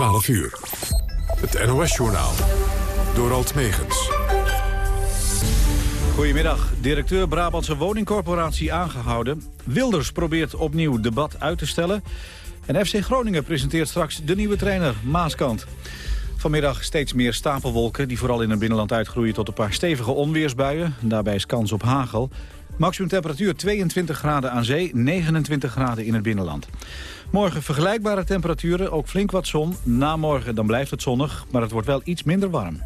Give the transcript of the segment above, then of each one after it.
12 uur. Het NOS-journaal. Door Alt Megens. Goedemiddag. Directeur Brabantse Woningcorporatie aangehouden. Wilders probeert opnieuw debat uit te stellen. En FC Groningen presenteert straks de nieuwe trainer, Maaskant. Vanmiddag steeds meer stapelwolken die vooral in het binnenland uitgroeien tot een paar stevige onweersbuien. Daarbij is kans op hagel. Maximum temperatuur 22 graden aan zee, 29 graden in het binnenland. Morgen vergelijkbare temperaturen, ook flink wat zon. Na morgen dan blijft het zonnig, maar het wordt wel iets minder warm.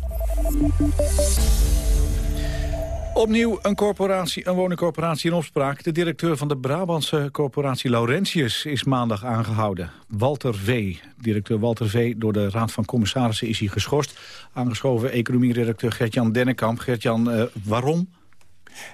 Opnieuw een, corporatie, een woningcorporatie in opspraak. De directeur van de Brabantse corporatie Laurentius is maandag aangehouden. Walter V. Directeur Walter V. Door de Raad van Commissarissen is hij geschorst. Aangeschoven economieredacteur Gert-Jan Dennekamp. Gert-Jan, uh, waarom?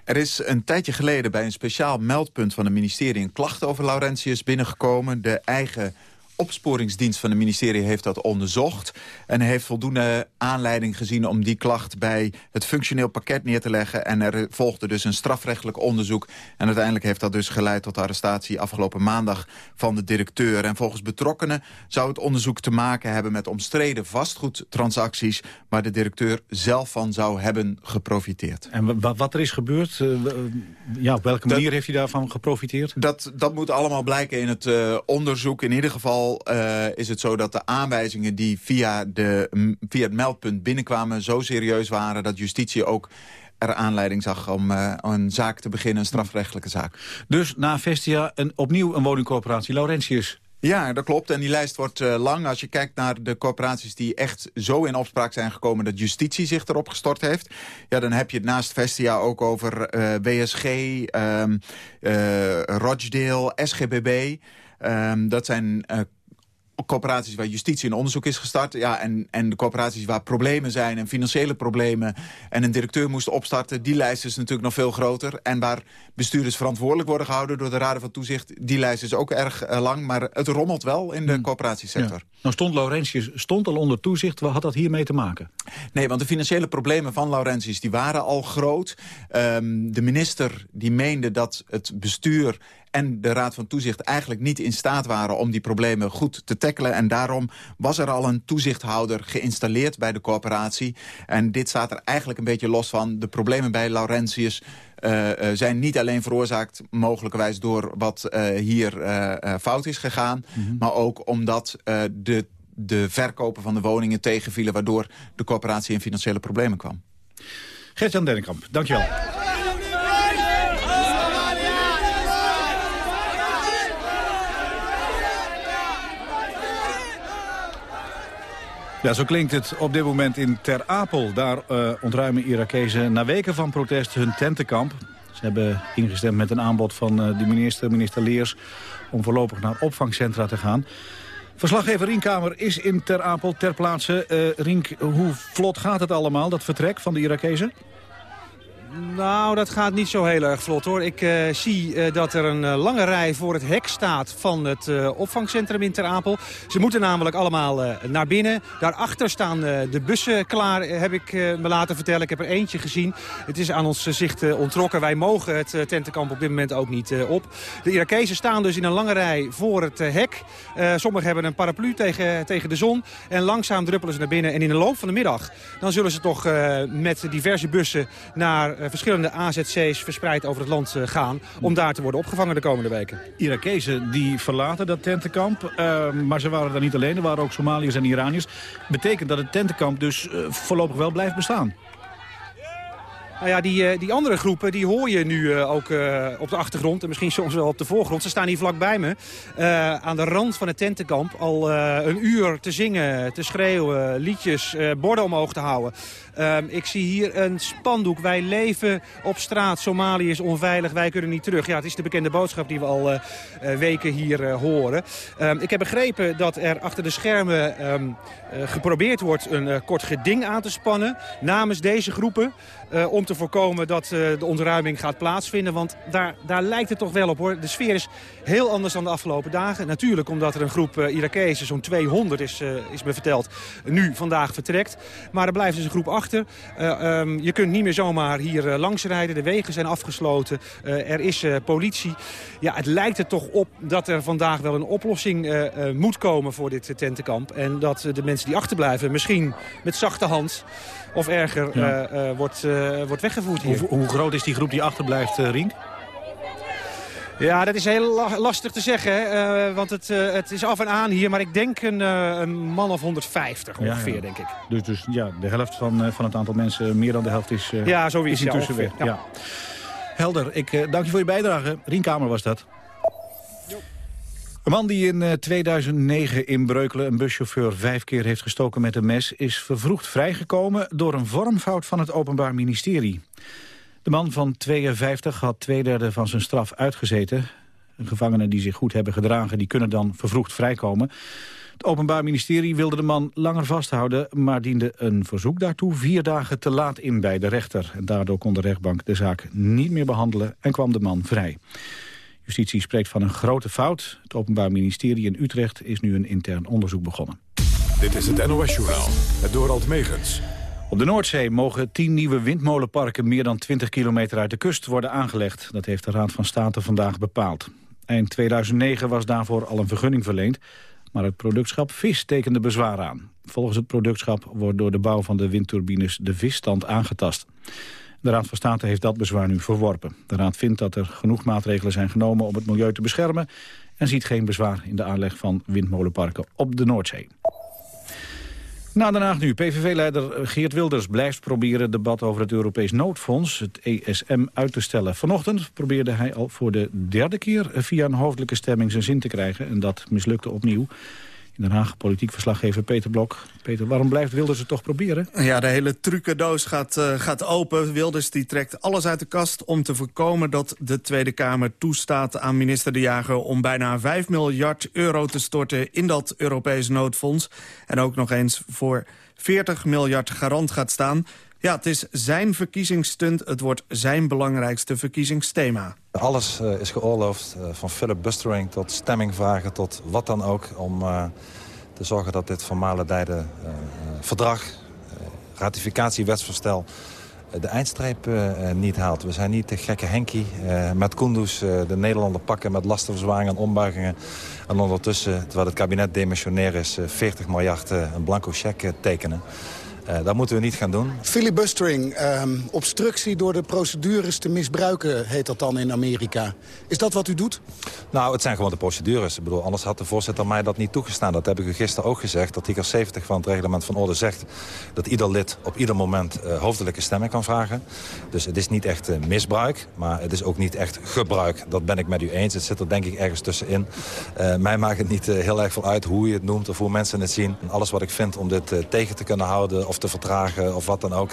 Er is een tijdje geleden bij een speciaal meldpunt van het ministerie... een klacht over Laurentius binnengekomen. De eigen opsporingsdienst van het ministerie heeft dat onderzocht... en heeft voldoende aanleiding gezien om die klacht bij het functioneel pakket neer te leggen. En er volgde dus een strafrechtelijk onderzoek. En uiteindelijk heeft dat dus geleid tot de arrestatie afgelopen maandag van de directeur. En volgens betrokkenen zou het onderzoek te maken hebben met omstreden vastgoedtransacties... waar de directeur zelf van zou hebben geprofiteerd. En wat er is gebeurd, uh, ja, op welke manier heeft hij daarvan geprofiteerd? Dat, dat moet allemaal blijken in het uh, onderzoek. In ieder geval uh, is het zo dat de aanwijzingen die via, de, via het meldpunt binnenkwamen... zo serieus waren dat justitie ook er aanleiding zag om uh, een zaak te beginnen, een strafrechtelijke zaak. Dus na Vestia een, opnieuw een woningcorporatie, Laurentius. Ja, dat klopt. En die lijst wordt uh, lang. Als je kijkt naar de corporaties die echt zo in opspraak zijn gekomen... dat justitie zich erop gestort heeft... ja, dan heb je het naast Vestia ook over uh, WSG, um, Rochdale, SGBB... Um, dat zijn corporaties waar justitie een onderzoek is gestart. Ja, en, en de corporaties waar problemen zijn en financiële problemen... en een directeur moest opstarten, die lijst is natuurlijk nog veel groter. En waar bestuurders verantwoordelijk worden gehouden door de Raden van Toezicht... die lijst is ook erg uh, lang, maar het rommelt wel in de hmm. corporatiesector. Ja. Nou stond Laurentius stond al onder toezicht. Wat had dat hiermee te maken? Nee, want de financiële problemen van Laurentius die waren al groot. Um, de minister die meende dat het bestuur en de Raad van Toezicht eigenlijk niet in staat waren om die problemen goed te tackelen. En daarom was er al een toezichthouder geïnstalleerd bij de corporatie. En dit staat er eigenlijk een beetje los van. De problemen bij Laurentius uh, uh, zijn niet alleen veroorzaakt mogelijkerwijs door wat uh, hier fout is gegaan. Mm -hmm. Maar ook omdat de, de verkopen van de woningen tegenvielen... waardoor de corporatie in financiële problemen kwam. Gert-Jan Dennekamp, dankjewel. Ja, zo klinkt het op dit moment in Ter Apel. Daar uh, ontruimen Irakezen na weken van protest hun tentenkamp. Ze hebben ingestemd met een aanbod van uh, de minister, minister Leers... om voorlopig naar opvangcentra te gaan. Verslaggever Rienkamer is in Ter Apel ter plaatse. Uh, Rink, hoe vlot gaat het allemaal, dat vertrek van de Irakezen? Nou, dat gaat niet zo heel erg vlot hoor. Ik uh, zie uh, dat er een uh, lange rij voor het hek staat van het opvangcentrum in Ter Apel. Ze moeten namelijk allemaal naar binnen. Daarachter staan de bussen klaar, heb ik me laten vertellen. Ik heb er eentje gezien. Het is aan ons zicht ontrokken. Wij mogen het tentenkamp op dit moment ook niet op. De Irakezen staan dus in een lange rij voor het hek. sommigen hebben een paraplu tegen, tegen de zon. En langzaam druppelen ze naar binnen. En in de loop van de middag dan zullen ze toch met diverse bussen naar verschillende AZC's verspreid over het land uh, gaan... om daar te worden opgevangen de komende weken. Irakezen die verlaten dat tentenkamp, uh, maar ze waren daar niet alleen. Er waren ook Somaliërs en Iraniërs. Betekent dat het tentenkamp dus voorlopig wel blijft bestaan? Nou ja, die, die andere groepen die hoor je nu uh, ook uh, op de achtergrond en misschien soms wel op de voorgrond. Ze staan hier vlakbij me, aan de rand van het tentenkamp, al een uur te zingen, te schreeuwen, liedjes, borden omhoog te houden. Um, ik zie hier een spandoek. Wij leven op straat. Somalië is onveilig. Wij kunnen niet terug. Ja, het is de bekende boodschap die we al weken hier horen. Um, ik heb begrepen dat er achter de schermen uh, geprobeerd wordt een kort geding aan te spannen namens deze groepen. Om te voorkomen dat de ontruiming gaat plaatsvinden. Want daar, daar lijkt het toch wel op hoor. De sfeer is heel anders dan de afgelopen dagen. Natuurlijk omdat er een groep Irakezen, zo'n 200 is, is me verteld, nu vandaag vertrekt. Maar er blijft dus een groep achter. Ehm, je kunt niet meer zomaar hier langs rijden. De wegen zijn afgesloten. er is politie. Ja, het lijkt er toch op dat er vandaag wel een oplossing moet komen voor dit tentenkamp. En dat de mensen die achterblijven misschien met zachte hand of erger ja. wordt, wordt weggevoerd hier. Hoe, hoe, groot is die groep die achterblijft, Rink? Ja, dat is heel lastig te zeggen. Hè? want het, het is af en aan hier. Maar ik denk een, een man of 150 ongeveer, denk ik. Dus, dus ja, de helft van, van het aantal mensen, meer dan de helft is, ja, zo is, intussen weg. Ja. Helder, ik dank je voor je bijdrage. Rien Kamer was dat. Een man die in 2009 in Breukelen een buschauffeur vijf keer heeft gestoken met een mes... is vervroegd vrijgekomen door een vormfout van het Openbaar Ministerie. De man van 52 had twee derde van zijn straf uitgezeten. Gevangenen die zich goed hebben gedragen, die kunnen dan vervroegd vrijkomen. Het Openbaar Ministerie wilde de man langer vasthouden... maar diende een verzoek daartoe vier dagen te laat in bij de rechter. En daardoor kon de rechtbank de zaak niet meer behandelen en kwam de man vrij. Justitie spreekt van een grote fout. Het Openbaar Ministerie in Utrecht is nu een intern onderzoek begonnen. Dit is het NOS-journaal, het Dorald Megens. Op de Noordzee mogen tien nieuwe windmolenparken meer dan 20 kilometer uit de kust worden aangelegd. Dat heeft de Raad van State vandaag bepaald. Eind 2009 was daarvoor al een vergunning verleend, maar het productschap vis tekende bezwaar aan. Volgens het productschap wordt door de bouw van de windturbines de visstand aangetast. De Raad van State heeft dat bezwaar nu verworpen. De Raad vindt dat er genoeg maatregelen zijn genomen om het milieu te beschermen... en ziet geen bezwaar in de aanleg van windmolenparken op de Noordzee. Na Den Haag nu. PVV-leider Geert Wilders blijft proberen het debat over het Europees noodfonds, het ESM, uit te stellen. Vanochtend probeerde hij al voor de derde keer via een hoofdelijke stemming zijn zin te krijgen. En dat mislukte opnieuw. Den Haag politiek verslaggever Peter Blok. Peter, waarom blijft Wilders het toch proberen? Ja, de hele trucendoos gaat, uh, gaat open. Wilders die trekt alles uit de kast om te voorkomen dat de Tweede Kamer toestaat aan minister De Jager... om bijna 5 miljard euro te storten in dat Europees noodfonds. En ook nog eens voor 40 miljard garant gaat staan. Ja, het is zijn verkiezingsstunt. Het wordt zijn belangrijkste verkiezingsthema. Alles uh, is geoorloofd, uh, van filibustering tot stemming vragen... tot wat dan ook, om uh, te zorgen dat dit voormalige verdrag... ratificatiewetsvoorstel de eindstreep niet haalt. We zijn niet de gekke Henkie met Kunduz de Nederlander pakken... met lastenverzwaringen en ombuigingen. En ondertussen, terwijl het kabinet demissionair is... 40 miljard een blanco cheque tekenen. Uh, dat moeten we niet gaan doen. Filibustering, ehm, obstructie door de procedures te misbruiken, heet dat dan in Amerika. Is dat wat u doet? Nou, het zijn gewoon de procedures. Ik bedoel, anders had de voorzitter mij dat niet toegestaan. Dat heb ik u gisteren ook gezegd. Artikel 70 van het reglement van orde zegt dat ieder lid op ieder moment uh, hoofdelijke stemming kan vragen. Dus het is niet echt uh, misbruik, maar het is ook niet echt gebruik. Dat ben ik met u eens. Het zit er denk ik ergens tussenin. mij maakt het niet heel erg veel uit hoe je het noemt of hoe mensen het zien. En alles wat ik vind om dit tegen te kunnen houden of te vertragen of wat dan ook,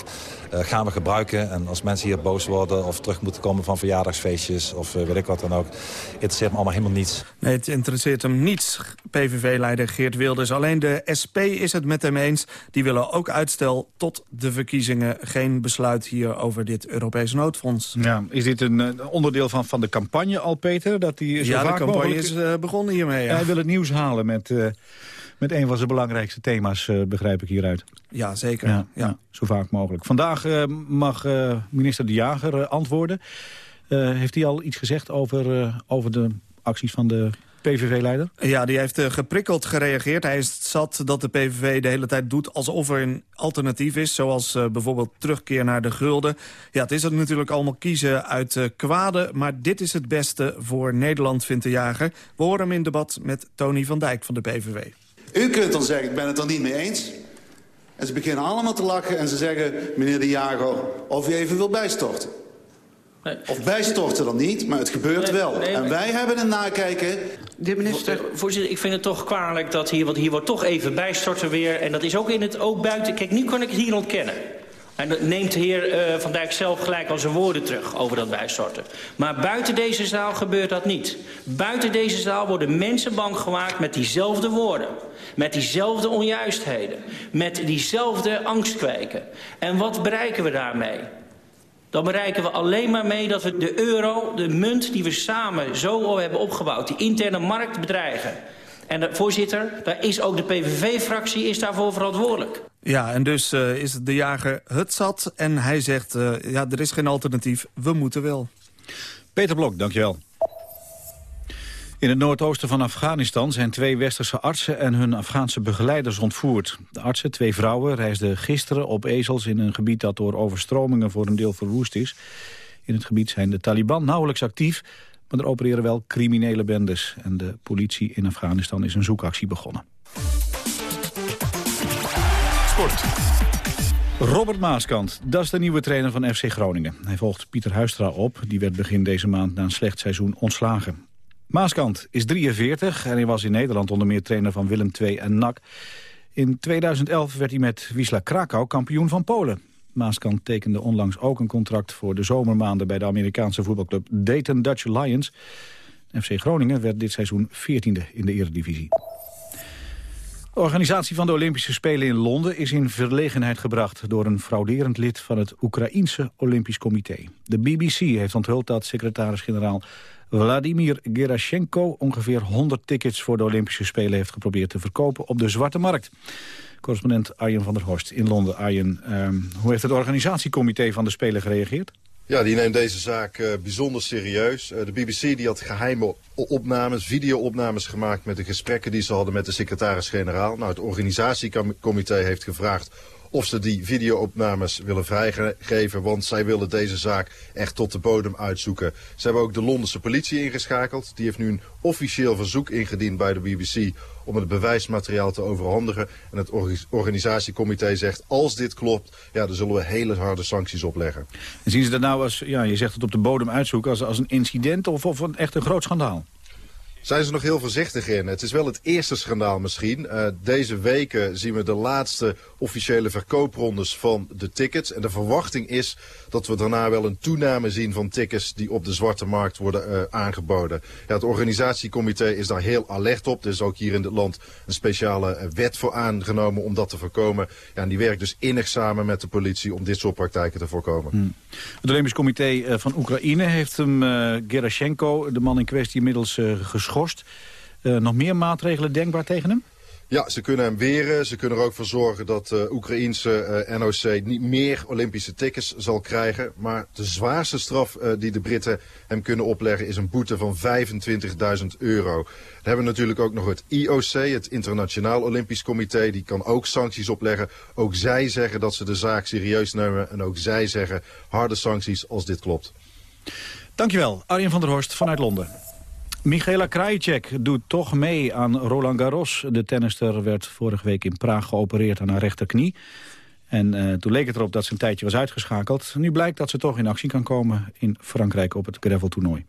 uh, gaan we gebruiken. En als mensen hier boos worden of terug moeten komen van verjaardagsfeestjes of uh, weet ik wat dan ook, interesseert me allemaal helemaal niets. Nee, het interesseert hem niets, PVV-leider Geert Wilders. Alleen de SP is het met hem eens. Die willen ook uitstel tot de verkiezingen. Geen besluit hier over dit Europees noodfonds. Ja, is dit een uh, onderdeel van, van de campagne al, Peter? Dat die zo ja, vaak de campagne mogelijk... is begonnen hiermee. Ja. Hij wil het nieuws halen met met een van zijn belangrijkste thema's, uh, begrijp ik hieruit. Ja, zeker. Ja, ja. zo vaak mogelijk. Vandaag uh, mag uh, minister De Jager antwoorden. heeft hij al iets gezegd over, over de acties van de PVV-leider? Ja, die heeft geprikkeld gereageerd. Hij is zat dat de PVV de hele tijd doet alsof er een alternatief is. Zoals uh, bijvoorbeeld terugkeer naar de gulden. Ja, het is er natuurlijk allemaal kiezen uit uh, kwade. Maar dit is het beste voor Nederland, vindt de jager. We horen hem in debat met Tony van Dijk van de PVV. U kunt dan zeggen, ik ben het er niet mee eens. En ze beginnen allemaal te lachen en ze zeggen... meneer de Jager, of u even wil bijstorten. Nee. Of bijstorten dan niet, maar het gebeurt nee, wel. Nee, en wij hebben een nakijken... De minister... Voorzitter, ik vind het toch kwalijk dat hier... want hier wordt toch even bijstorten weer... en dat is ook in het ook buiten... Kijk, nu kan ik het hier ontkennen. En dat neemt de heer uh, Van Dijk zelf gelijk al zijn woorden terug over dat bijstorten. Maar buiten deze zaal gebeurt dat niet. Buiten deze zaal worden mensen bang gemaakt met diezelfde woorden. Met diezelfde onjuistheden. Met diezelfde angstkweken. En wat bereiken we daarmee? dan bereiken we alleen maar mee dat we de euro, de munt die we samen zo hebben opgebouwd... die interne markt bedreigen. En de, voorzitter, daar is ook de PVV-fractie is daarvoor verantwoordelijk. Ja, en dus uh, is de jager het zat en hij zegt... Uh, ja, er is geen alternatief, we moeten wel. Peter Blok, dankjewel. In het noordoosten van Afghanistan zijn twee westerse artsen en hun Afghaanse begeleiders ontvoerd. De artsen, twee vrouwen, reisden gisteren op ezels in een gebied dat door overstromingen voor een deel verwoest is. In het gebied zijn de Taliban nauwelijks actief, maar er opereren wel criminele bendes. En de politie in Afghanistan is een zoekactie begonnen. Robert Maaskant, dat is de nieuwe trainer van FC Groningen. Hij volgt Pieter Huistra op, die werd begin deze maand na een slecht seizoen ontslagen. Maaskant is 43 en hij was in Nederland onder meer trainer van Willem II en NAC. In 2011 werd hij met Wisla Krakau kampioen van Polen. Maaskant tekende onlangs ook een contract voor de zomermaanden... bij de Amerikaanse voetbalclub Dayton Dutch Lions. FC Groningen werd dit seizoen 14e in de eredivisie. De organisatie van de Olympische Spelen in Londen is in verlegenheid gebracht door een frauderend lid van het Oekraïense Olympisch Comité. De BBC heeft onthuld dat secretaris-generaal Vladimir Gerashenko ongeveer 100 tickets voor de Olympische Spelen heeft geprobeerd te verkopen op de zwarte markt. Correspondent Arjen van der Horst in Londen. Arjen, ehm, hoe heeft het organisatiecomité van de Spelen gereageerd? Ja, die neemt deze zaak uh, bijzonder serieus. Uh, de BBC die had geheime opnames, video-opnames gemaakt met de gesprekken die ze hadden met de secretaris-generaal. Nou, het organisatiecomité heeft gevraagd of ze die videoopnames willen vrijgeven. Want zij willen deze zaak echt tot de bodem uitzoeken. Ze hebben ook de Londense politie ingeschakeld. Die heeft nu een officieel verzoek ingediend bij de BBC om het bewijsmateriaal te overhandigen. En het organisatiecomité zegt, als dit klopt, ja, dan zullen we hele harde sancties opleggen. En zien ze dat nou als, ja, je zegt het op de bodem uitzoeken, als, als een incident of, of een, echt een groot schandaal? Zijn ze nog heel voorzichtig in. Het is wel het eerste schandaal misschien. Uh, deze weken zien we de laatste officiële verkooprondes van de tickets. En de verwachting is dat we daarna wel een toename zien van tickets die op de zwarte markt worden uh, aangeboden. Ja, het organisatiecomité is daar heel alert op. Er is ook hier in het land een speciale uh, wet voor aangenomen om dat te voorkomen. Ja, en die werkt dus innig samen met de politie om dit soort praktijken te voorkomen. Hmm. Het Olympisch Comité van Oekraïne heeft hem, Gerashenko, de man in kwestie, inmiddels geschorst uh, nog meer maatregelen denkbaar tegen hem? Ja, ze kunnen hem weren. Ze kunnen er ook voor zorgen dat de uh, Oekraïense uh, NOC niet meer Olympische tickets zal krijgen. Maar de zwaarste straf uh, die de Britten hem kunnen opleggen is een boete van 25.000 euro. Dan hebben we natuurlijk ook nog het IOC, het Internationaal Olympisch Comité. Die kan ook sancties opleggen. Ook zij zeggen dat ze de zaak serieus nemen. En ook zij zeggen harde sancties als dit klopt. Dankjewel, Arjen van der Horst vanuit Londen. Michaela Krajicek doet toch mee aan Roland Garros. De tennister werd vorige week in Praag geopereerd aan haar rechterknie. En uh, toen leek het erop dat ze een tijdje was uitgeschakeld. Nu blijkt dat ze toch in actie kan komen in Frankrijk op het graveltoernooi.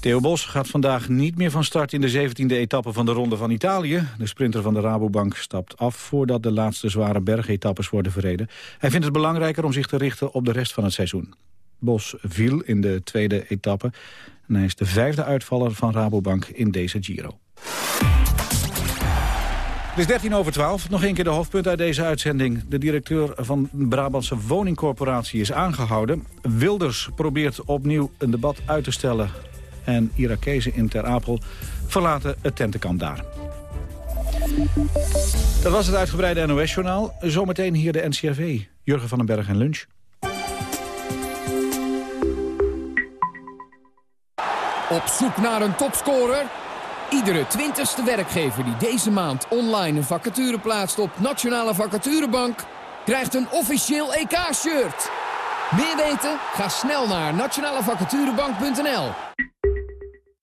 Theo Bos gaat vandaag niet meer van start in de 17e etappe van de Ronde van Italië. De sprinter van de Rabobank stapt af voordat de laatste zware bergetappes worden verreden. Hij vindt het belangrijker om zich te richten op de rest van het seizoen. Bos viel in de tweede etappe. En hij is de vijfde uitvaller van Rabobank in deze Giro. Het is 13 over 12. Nog een keer de hoofdpunt uit deze uitzending. De directeur van de Brabantse woningcorporatie is aangehouden. Wilders probeert opnieuw een debat uit te stellen. En Irakezen in Ter Apel verlaten het tentenkamp daar. Dat was het uitgebreide NOS-journaal. Zometeen hier de NCRV. Jurgen van den Berg en lunch. Op zoek naar een topscorer? Iedere twintigste werkgever die deze maand online een vacature plaatst op Nationale Vacaturebank... krijgt een officieel EK-shirt. Meer weten? Ga snel naar nationalevacaturebank.nl.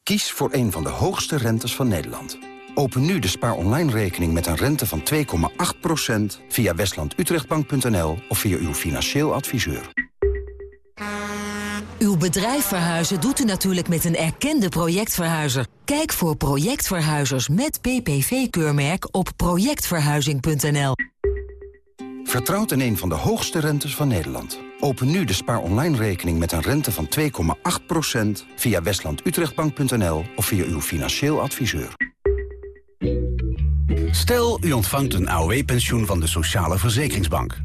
Kies voor een van de hoogste rentes van Nederland. Open nu de spaar online rekening met een rente van 2,8% via westlandutrechtbank.nl of via uw financieel adviseur. Uw bedrijf verhuizen doet u natuurlijk met een erkende projectverhuizer. Kijk voor projectverhuizers met PPV-keurmerk op projectverhuizing.nl. Vertrouwt in een van de hoogste rentes van Nederland. Open nu de spaar online rekening met een rente van 2,8% via westlandutrechtbank.nl of via uw financieel adviseur. Stel, u ontvangt een AOW-pensioen van de Sociale Verzekeringsbank.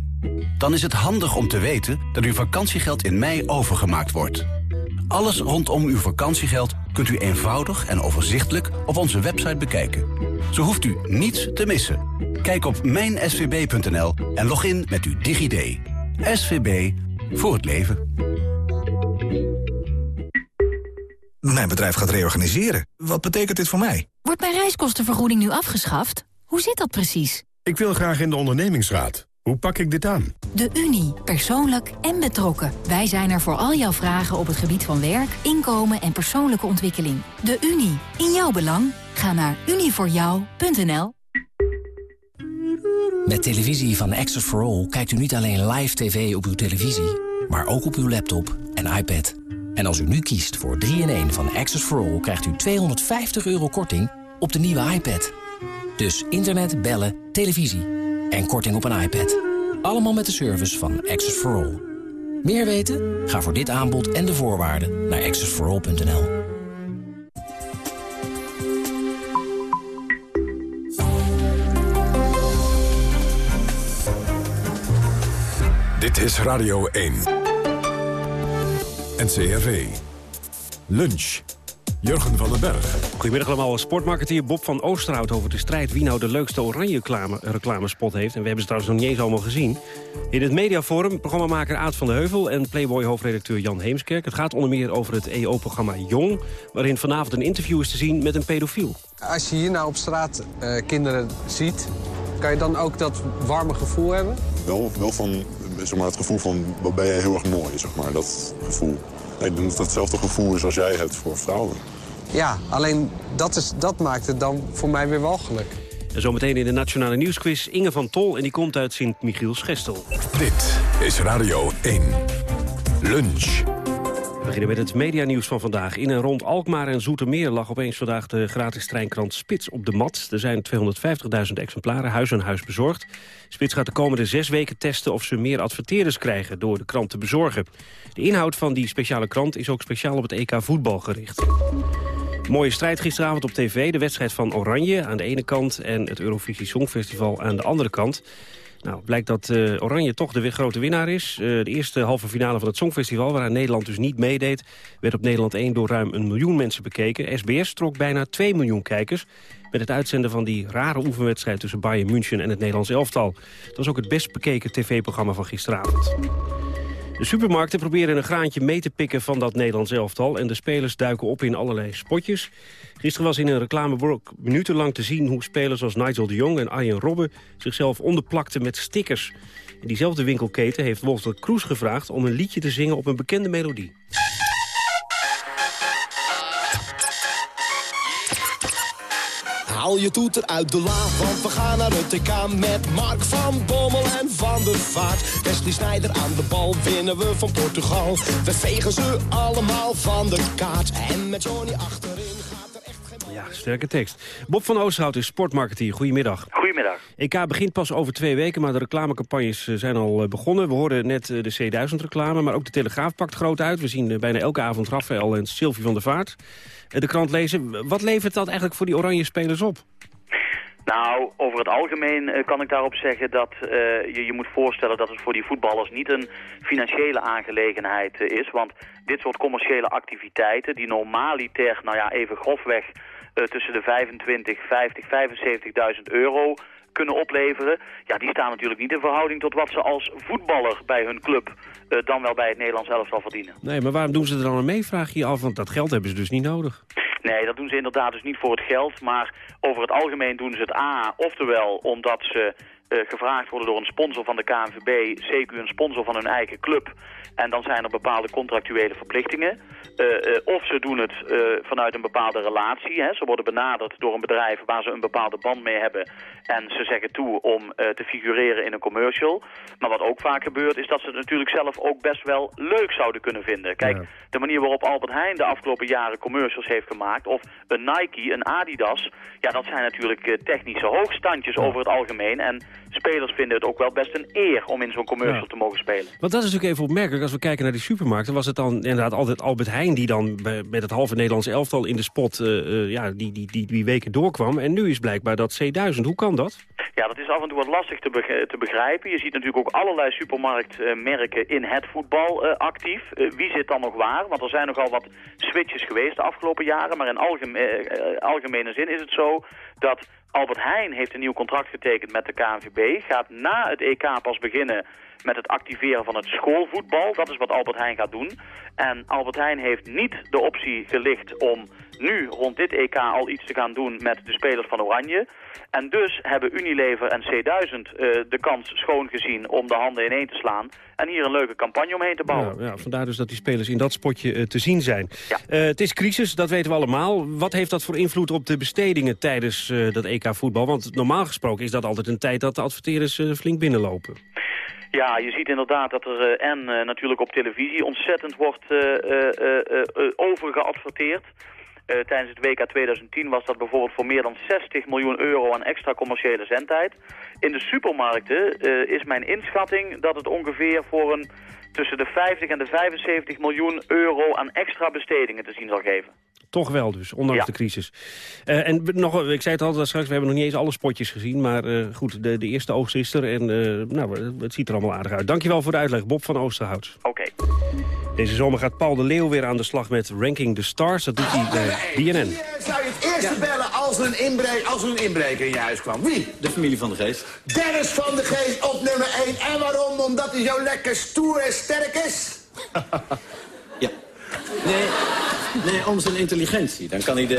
Dan is het handig om te weten dat uw vakantiegeld in mei overgemaakt wordt. Alles rondom uw vakantiegeld kunt u eenvoudig en overzichtelijk op onze website bekijken. Zo hoeft u niets te missen. Kijk op mijnsvb.nl en log in met uw DigiD. SVB voor het leven. Mijn bedrijf gaat reorganiseren. Wat betekent dit voor mij? Wordt mijn reiskostenvergoeding nu afgeschaft? Hoe zit dat precies? Ik wil graag in de ondernemingsraad. Hoe pak ik dit aan? De Unie. Persoonlijk en betrokken. Wij zijn er voor al jouw vragen op het gebied van werk, inkomen en persoonlijke ontwikkeling. De Unie. In jouw belang. Ga naar unievoorjou.nl Met televisie van Access for All kijkt u niet alleen live tv op uw televisie... maar ook op uw laptop en iPad. En als u nu kiest voor 3-in-1 van Access for All... krijgt u 250 euro korting op de nieuwe iPad. Dus internet, bellen, televisie en korting op een iPad. Allemaal met de service van Access for All. Meer weten? Ga voor dit aanbod en de voorwaarden naar accessforall.nl. Dit is Radio 1. NCRV. Lunch. Jurgen van den Berg. Goedemiddag allemaal. Sportmarketeer Bob van Oosterhout over de strijd... wie nou de leukste oranje reclame, reclamespot heeft. En we hebben ze trouwens nog niet eens allemaal gezien. In het mediaforum programmamaker Aad van de Heuvel... en Playboy-hoofdredacteur Jan Heemskerk. Het gaat onder meer over het EO-programma Jong... waarin vanavond een interview is te zien met een pedofiel. Als je hier nou op straat uh, kinderen ziet... kan je dan ook dat warme gevoel hebben? Wel, wel van zeg maar, het gevoel van, wat ben je heel erg mooi, zeg maar, dat gevoel. Ik denk dat het hetzelfde gevoel is als jij hebt voor vrouwen. Ja, alleen dat, is, dat maakt het dan voor mij weer walgelijk. En zometeen in de Nationale Nieuwsquiz Inge van Tol... en die komt uit Sint-Michiels-Gestel. Dit is Radio 1. Lunch. Beginnen met het medianieuws van vandaag. In en rond Alkmaar en Zoetermeer lag opeens vandaag de gratis treinkrant Spits op de mat. Er zijn 250.000 exemplaren huis aan huis bezorgd. Spits gaat de komende zes weken testen of ze meer adverteerders krijgen door de krant te bezorgen. De inhoud van die speciale krant is ook speciaal op het EK voetbal gericht. Mooie strijd gisteravond op tv. De wedstrijd van Oranje aan de ene kant en het Eurovisie Songfestival aan de andere kant. Nou, blijkt dat uh, Oranje toch de grote winnaar is. Uh, de eerste halve finale van het Songfestival, waaraan Nederland dus niet meedeed... werd op Nederland 1 door ruim een miljoen mensen bekeken. SBS trok bijna 2 miljoen kijkers... met het uitzenden van die rare oefenwedstrijd tussen Bayern München en het Nederlands elftal. Dat was ook het best bekeken tv-programma van gisteravond. De supermarkten proberen een graantje mee te pikken van dat Nederlands elftal... en de spelers duiken op in allerlei spotjes. Gisteren was in een reclameblok minutenlang te zien... hoe spelers als Nigel de Jong en Arjen Robben zichzelf onderplakten met stickers. In diezelfde winkelketen heeft Wolter Kroes gevraagd... om een liedje te zingen op een bekende melodie. Haal je toeter uit de la, want we gaan naar het TK met Mark van Bommel en Van der Vaart. Wesley Snijder aan de bal, winnen we van Portugal. We vegen ze allemaal van de kaart. En met Johnny achterin gaat er echt geen... Ja, sterke tekst. Bob van Oosterhout is sportmarketeer. Goedemiddag. Goedemiddag. EK begint pas over twee weken, maar de reclamecampagnes eh, zijn al eh, begonnen. We hoorden net eh, de C1000-reclame, maar ook de Telegraaf pakt groot uit. We zien bijna elke avond Rafael en Sylvie van der Vaart de krant lezen. Wat levert dat eigenlijk voor die oranje spelers op? Nou, over het algemeen kan ik daarop zeggen dat uh, je je moet voorstellen dat het voor die voetballers niet een financiële aangelegenheid is. Want dit soort commerciële activiteiten die normaliter, nou ja, even grofweg uh, tussen de 25, 50, 75.000 euro kunnen opleveren. Ja, die staan natuurlijk niet in verhouding tot wat ze als voetballer bij hun club uh, dan wel bij het Nederlands elftal verdienen. Nee, maar waarom doen ze er dan aan mee, vraag je je af, want dat geld hebben ze dus niet nodig. Nee, dat doen ze inderdaad dus niet voor het geld, maar over het algemeen doen ze het A, oftewel omdat ze uh, gevraagd worden door een sponsor van de KNVB, CQ een sponsor van hun eigen club. En dan zijn er bepaalde contractuele verplichtingen. Uh, uh, of ze doen het vanuit een bepaalde relatie. Hè. Ze worden benaderd door een bedrijf waar ze een bepaalde band mee hebben. En ze zeggen toe om te figureren in een commercial. Maar wat ook vaak gebeurt is dat ze het natuurlijk zelf ook best wel leuk zouden kunnen vinden. Kijk, ja. de manier waarop Albert Heijn de afgelopen jaren commercials heeft gemaakt... of een Nike, een Adidas... ja, dat zijn natuurlijk technische hoogstandjes over het algemeen. En spelers vinden het ook wel best een eer om in zo'n commercial ja. te mogen spelen. Want dat is natuurlijk even opmerkelijk. Als we kijken naar die supermarkten... was het dan inderdaad altijd Albert Heijn die dan met het halve Nederlands elftal in de spot... Uh, uh, ja, die, die, die, die weken doorkwam. En nu is blijkbaar dat C1000. Hoe kan dat? Ja, dat is af en toe wat lastig te, te begrijpen. Je ziet natuurlijk ook allerlei supermarktmerken in het voetbal uh, actief. Uh, wie zit dan nog waar? Want er zijn nogal wat switches geweest de afgelopen jaren. Maar in algeme uh, algemene zin is het zo dat Albert Heijn heeft een nieuw contract getekend met de KNVB. Gaat na het EK pas beginnen met het activeren van het schoolvoetbal. Dat is wat Albert Heijn gaat doen. En Albert Heijn heeft niet de optie gelicht om nu rond dit EK al iets te gaan doen met de spelers van Oranje. En dus hebben Unilever en C1000 uh, de kans schoon gezien om de handen ineen te slaan. En hier een leuke campagne omheen te bouwen. Ja, ja vandaar dus dat die spelers in dat spotje uh, te zien zijn. Ja. Uh, het is crisis, dat weten we allemaal. Wat heeft dat voor invloed op de bestedingen tijdens dat EK voetbal? Want normaal gesproken is dat altijd een tijd dat de adverteerders flink binnenlopen. Ja, je ziet inderdaad dat er en natuurlijk op televisie ontzettend wordt uh, overgeadverteerd. Tijdens het WK 2010 was dat bijvoorbeeld voor meer dan 60 miljoen euro aan extra commerciële zendtijd. In de supermarkten is mijn inschatting dat het ongeveer voor een tussen de 50 en de 75 miljoen euro aan extra bestedingen te zien zal geven. Toch wel dus, ondanks ja. de crisis. Uh, en nog, ik zei het altijd straks, we hebben nog niet eens alle spotjes gezien. Maar goed, de, de eerste oogst is er en nou, het ziet er allemaal aardig uit. Dankjewel voor de uitleg, Bob van Oosterhout. Oké. Okay. Deze zomer gaat Paul de Leeuw weer aan de slag met Ranking the Stars. Dat doet hij bij BNN. Zou je het eerste ja. bellen als er, een inbreker, als er een inbreker in je huis kwam? Wie? De familie van de Geest. Dennis van de Geest op nummer 1. En waarom? Omdat hij zo lekker stoer en sterk is? ja. Nee, nee, om zijn intelligentie. Dan kan hij de,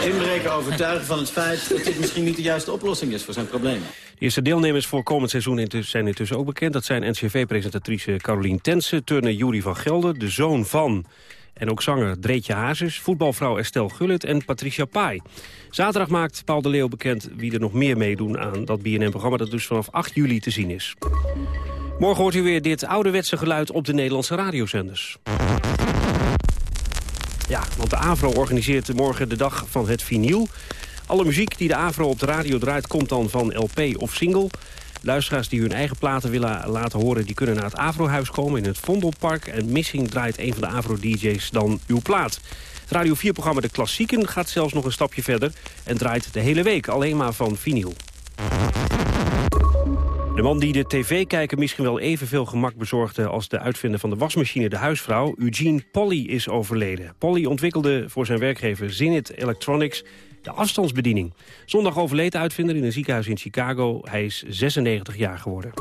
de inbreker overtuigen van het feit... dat dit misschien niet de juiste oplossing is voor zijn probleem. De eerste deelnemers voor komend seizoen zijn intussen ook bekend. Dat zijn NCV-presentatrice Carolien Tensen, turner Jury van Gelder... de zoon van en ook zanger Dreetje Hazes, voetbalvrouw Estelle Gullit en Patricia Pai. Zaterdag maakt Paul de Leeuw bekend wie er nog meer meedoen aan dat BNN-programma... dat dus vanaf 8 juli te zien is. Morgen hoort u weer dit ouderwetse geluid op de Nederlandse radiozenders. Ja, want de AVRO organiseert morgen de dag van het vinyl. Alle muziek die de AVRO op de radio draait komt dan van LP of single. Luisteraars die hun eigen platen willen laten horen... die kunnen naar het AVRO-huis komen in het Vondelpark. En Missing draait een van de AVRO-dj's dan uw plaat. Het Radio 4-programma De Klassieken gaat zelfs nog een stapje verder... en draait de hele week alleen maar van vinyl. De man die de tv-kijker misschien wel evenveel gemak bezorgde... als de uitvinder van de wasmachine De Huisvrouw, Eugene Polly, is overleden. Polly ontwikkelde voor zijn werkgever Zenith Electronics de afstandsbediening. Zondag overleed de uitvinder in een ziekenhuis in Chicago. Hij is 96 jaar geworden.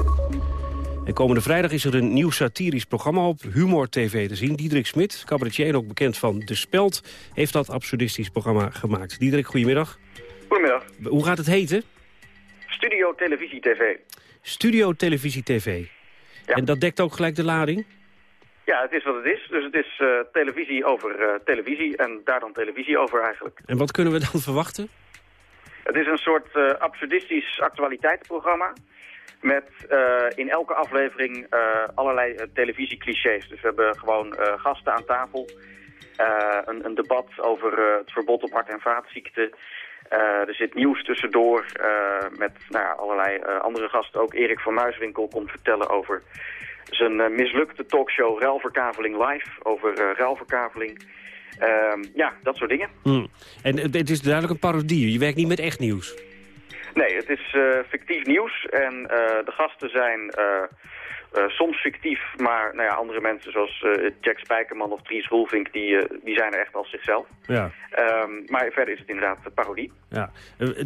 En komende vrijdag is er een nieuw satirisch programma op Humor TV te zien. Diederik Smit, cabaretier en ook bekend van De Speld... heeft dat absurdistisch programma gemaakt. Diederik, goedemiddag. Goedemiddag. Hoe gaat het heten? Studio Televisie TV. Studio Televisie TV. Ja. En dat dekt ook gelijk de lading? Ja, het is wat het is. Dus het is uh, televisie over uh, televisie en daar dan televisie over eigenlijk. En wat kunnen we dan verwachten? Het is een soort uh, absurdistisch actualiteitsprogramma met in elke aflevering allerlei televisieclichés. Dus we hebben gewoon gasten aan tafel, een, een, debat over het verbod op hart- en vaatziekten... Uh, er zit nieuws tussendoor uh, met nou ja, allerlei uh, andere gasten. Ook Erik van Muiswinkel komt vertellen over zijn mislukte talkshow Ruilverkaveling Live. Over ruilverkaveling. Ehm, ja, dat soort dingen. Hmm. En het is duidelijk een parodie. Je werkt niet met echt nieuws. Nee, het is fictief nieuws. En de gasten zijn... Uh, soms fictief, maar nou ja, andere mensen zoals uh, Jack Spijkerman of Dries Roelvink, die, uh, die zijn er echt als zichzelf. Ja. Um, maar verder is het inderdaad parodie. Ja.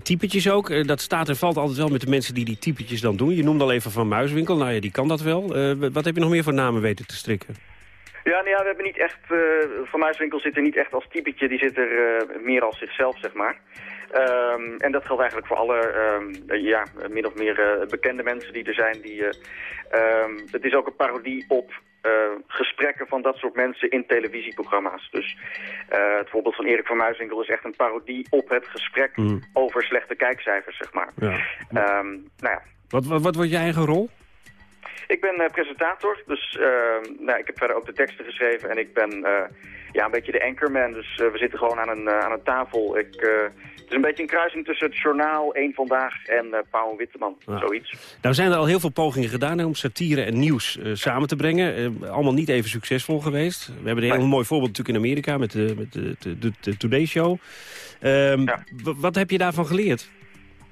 typetjes ook, dat staat en valt altijd wel met de mensen die die typetjes dan doen. Je noemde al even Van Muiswinkel, nou ja, die kan dat wel. wat heb je nog meer voor namen weten te strikken? Ja, nou ja, we hebben niet echt, Van Muiswinkel zit er niet echt als typetje, die zit er meer als zichzelf, zeg maar. Um, en dat geldt eigenlijk voor alle um, ja, min of meer uh, bekende mensen die er zijn. Die, uh, um, het is ook een parodie op uh, gesprekken van dat soort mensen in televisieprogramma's. Dus het voorbeeld van Erik van Muiswinkel is echt een parodie op het gesprek mm. over slechte kijkcijfers, zeg maar. Ja. nou ja. Wat, wat, wat wordt je eigen rol? Ik ben presentator, dus nou, ik heb verder ook de teksten geschreven en ik ben ja, een beetje de anchorman. Dus we zitten gewoon aan een, aan een tafel. Ik is een beetje een kruising tussen het journaal, één Vandaag en Pauw Witteman, ja. zoiets. Nou zijn er al heel veel pogingen gedaan om satire en nieuws samen te brengen. Allemaal niet even succesvol geweest. We hebben een heel mooi voorbeeld natuurlijk in Amerika met de, met de, de, Today Show. Um, ja. Wat heb je daarvan geleerd?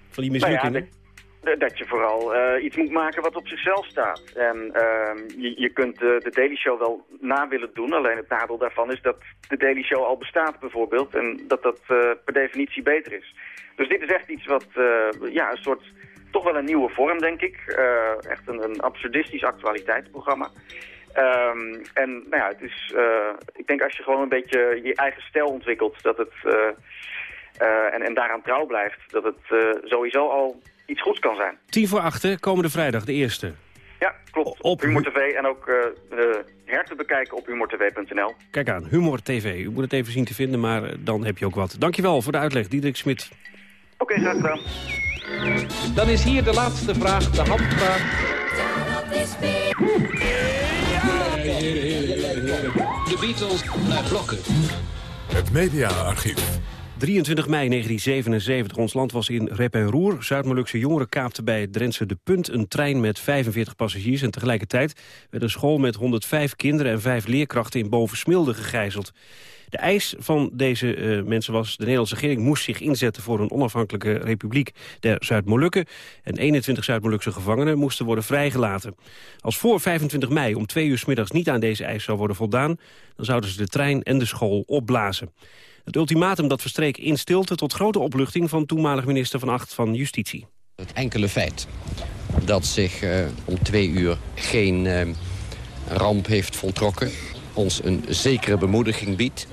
Van die mislukkingen? Nou ja, dat je vooral eh, iets moet maken wat op zichzelf staat. En ehm, je, je kunt uh, de Daily Show wel na willen doen. Alleen het nadeel daarvan is dat de Daily Show al bestaat bijvoorbeeld. En dat dat per definitie beter is. Dus dit is echt iets wat, ja, een soort, toch wel een nieuwe vorm denk ik. echt een, een absurdistisch actualiteitsprogramma. Um, en nou ja, het is, ik denk als je gewoon een beetje je eigen stijl ontwikkelt, dat het... En, en daaraan trouw blijft, dat het sowieso al iets goeds kan zijn. Tien voor acht, komende vrijdag, de eerste. Ja, klopt. Op Humor TV en ook uh, de her te bekijken op humortv.nl. Kijk aan, Humor TV. U moet het even zien te vinden, maar dan heb je ook wat. Dankjewel voor de uitleg, Diederik Smit. Oké, okay, graag gedaan. Dan is hier de laatste vraag, de handvraag. De Beatles naar blokken. Het mediaarchief. 23 mei 1977. Ons land was in rep en roer. Zuid-Molukse jongeren kaapten bij Drentse De Punt een trein met 45 passagiers. En tegelijkertijd werd een school met 105 kinderen en 5 leerkrachten in Bovensmilde gegijzeld. De eis van deze uh, mensen was... de Nederlandse regering moest zich inzetten voor een onafhankelijke republiek der Zuid-Molukken. En 21 Zuid-Molukse gevangenen moesten worden vrijgelaten. Als voor 25 mei om twee uur s middags niet aan deze eis zou worden voldaan... dan zouden ze de trein en de school opblazen. Het ultimatum dat verstreek in stilte tot grote opluchting... van toenmalig minister Van Acht van Justitie. Het enkele feit dat zich uh, om twee uur geen uh, ramp heeft voltrokken... ons een zekere bemoediging biedt.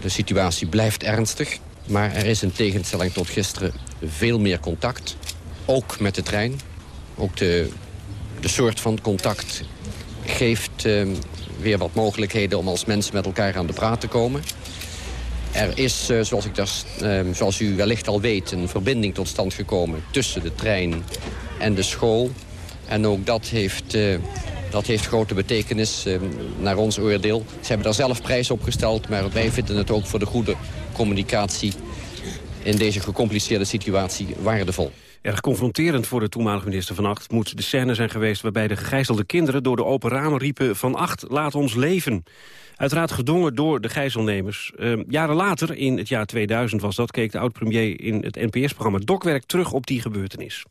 De situatie blijft ernstig, maar er is in tegenstelling tot gisteren veel meer contact. Ook met de trein. Ook de, de soort van contact geeft uh, weer wat mogelijkheden om als mensen met elkaar aan de praat te komen. Er is, eh, zoals, ik das, ehm, zoals u wellicht al weet, een verbinding tot stand gekomen tussen de trein en de school. En ook dat heeft, uh, dat heeft grote betekenis uh, naar ons oordeel. Ze hebben daar zelf prijs op gesteld, maar wij vinden het ook voor de goede communicatie in deze gecompliceerde situatie waardevol. Erg confronterend voor de toenmalige minister Van Acht moet de scène zijn geweest... waarbij de gegijzelde kinderen door de open ramen riepen... Van Acht, laat ons leven. Uiteraard gedongen door de gijzelnemers. Uh, jaren later, in het jaar 2000 was dat... keek de oud-premier in het NPS-programma Dokwerk terug op die gebeurtenis.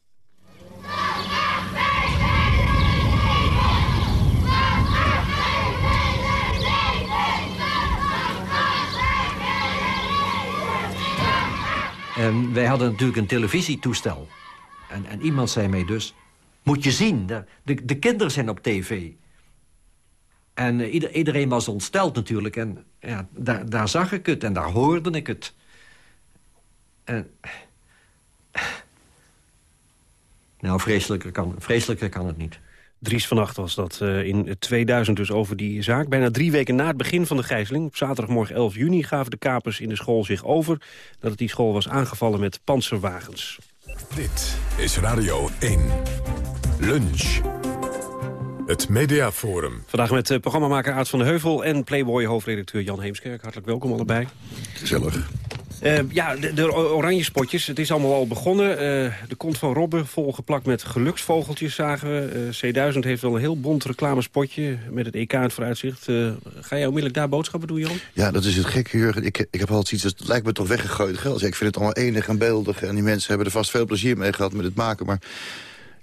En wij hadden natuurlijk een televisietoestel. En, en iemand zei mij dus... Moet je zien, de, de, de kinderen zijn op tv. En uh, iedereen was ontsteld natuurlijk. En ja, daar, daar zag ik het en daar hoorde ik het. En... Nou, vreselijker kan, vreselijker kan het niet. Dries vannacht was dat uh, in 2000 dus over die zaak. Bijna drie weken na het begin van de gijzeling... op zaterdagmorgen 11 juni gaven de kapers in de school zich over... dat het die school was aangevallen met panzerwagens. Dit is Radio 1. Lunch. Het Mediaforum. Vandaag met uh, programmamaker Aart van de Heuvel... en Playboy-hoofdredacteur Jan Heemskerk. Hartelijk welkom allebei. Gezellig. Uh, ja, de, oranje spotjes, het is allemaal al begonnen. Uh, de kont van Robben volgeplakt met geluksvogeltjes zagen we. Uh, C1000 heeft wel een heel bont reclamespotje met het EK in het vooruitzicht. ga jij onmiddellijk daar boodschappen doen, Jan? Ja, dat is het gekke, Jurgen. Ik, ik heb altijd iets, dat lijkt me toch weggegooid geld. Ik vind het allemaal enig en beeldig. En die mensen hebben er vast veel plezier mee gehad met het maken. Maar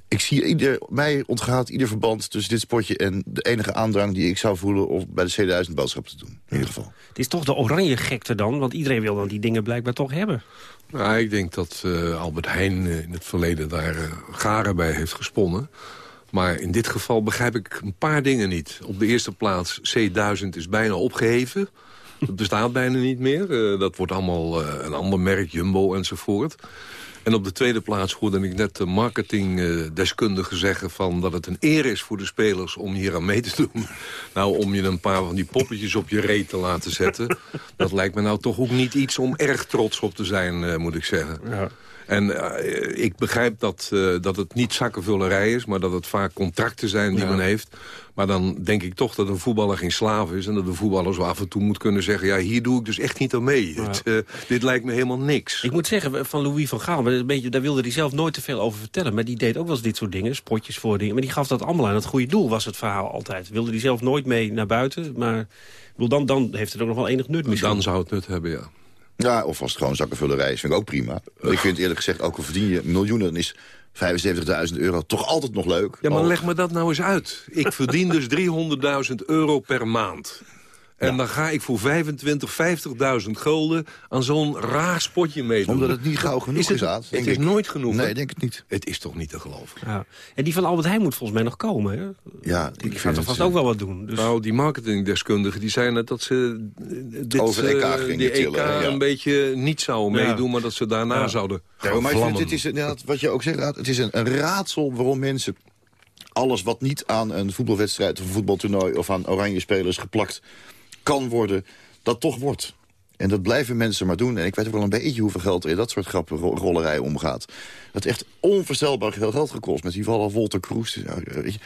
ik zie ieder, mij ontgaat ieder verband tussen dit spotje... en de enige aandrang die ik zou voelen om bij de C1000 boodschap te doen. In ieder geval. Het is toch de oranje gekte dan? Want iedereen wil dan die dingen blijkbaar toch hebben. Nou, ik denk dat uh, Albert Heijn in het verleden daar uh, garen bij heeft gesponnen. Maar in dit geval begrijp ik een paar dingen niet. Op de eerste plaats, C1000 is bijna opgeheven. Dat bestaat bijna niet meer. Uh, dat wordt allemaal een ander merk, Jumbo enzovoort. En op de tweede plaats hoorde ik net de marketingdeskundige zeggen... Van dat het een eer is voor de spelers om hier aan mee te doen. Nou, om je een paar van die poppetjes op je reet te laten zetten... dat lijkt me nou toch ook niet iets om erg trots op te zijn, uh, moet ik zeggen. Ja. En uh, ik begrijp dat, uh, dat het niet zakkenvullerij is... maar dat het vaak contracten zijn die ja. men heeft. Maar dan denk ik toch dat een voetballer geen slaaf is... en dat een voetballer zo af en toe moet kunnen zeggen... ja, hier doe ik dus echt niet aan mee. Ja. Het, uh, dit lijkt me helemaal niks. Ik moet zeggen, van Louis van Gaal... Een beetje, daar wilde hij zelf nooit te veel over vertellen... maar die deed ook wel eens dit soort dingen, spotjes voor dingen... maar die gaf dat allemaal aan. Het goede doel was het verhaal altijd. Wilde hij zelf nooit mee naar buiten, maar... dan, dan heeft het ook nog wel enig nut misschien. Dan zou het nut hebben, ja. Ja, of als het gewoon zakkenvullerij is, vind ik ook prima. Ik vind eerlijk gezegd, ook al verdien je miljoenen... dan is 75.000 euro toch altijd nog leuk. Ja, maar leg me dat nou eens uit. Ik verdien dus 300.000 euro per maand. En dan ga ik voor 25, 50.000 gulden aan zo'n raar spotje meedoen. Omdat het niet gauw genoeg is. Het, is, het is nooit genoeg. Nee, denk het niet. Het is toch niet te geloven. Ja. En die van Albert Heijn moet volgens mij nog komen. Hè? Ja, die ik gaat vind er het, vast eh, ook wel wat doen. Dus... Nou, die marketingdeskundigen die zei net dat ze eh, dit, Over EK eh, gingen die EK tillen, ja. een beetje niet zouden Ja. meedoen, maar dat ze daarna Ja. zouden Ja, gaan maar vind, is inderdaad, wat je ook zegt, het is een, een raadsel waarom mensen alles wat niet aan een voetbalwedstrijd of een voetbaltoernooi of aan oranje spelers geplakt kan worden, dat toch wordt. En dat blijven mensen maar doen. En ik weet ook wel een beetje hoeveel geld er in dat soort grappenrollerij omgaat. Dat heeft onvoorstelbaar veel geld gekost. Met die vallen Walter Kroes. Ja, weet je,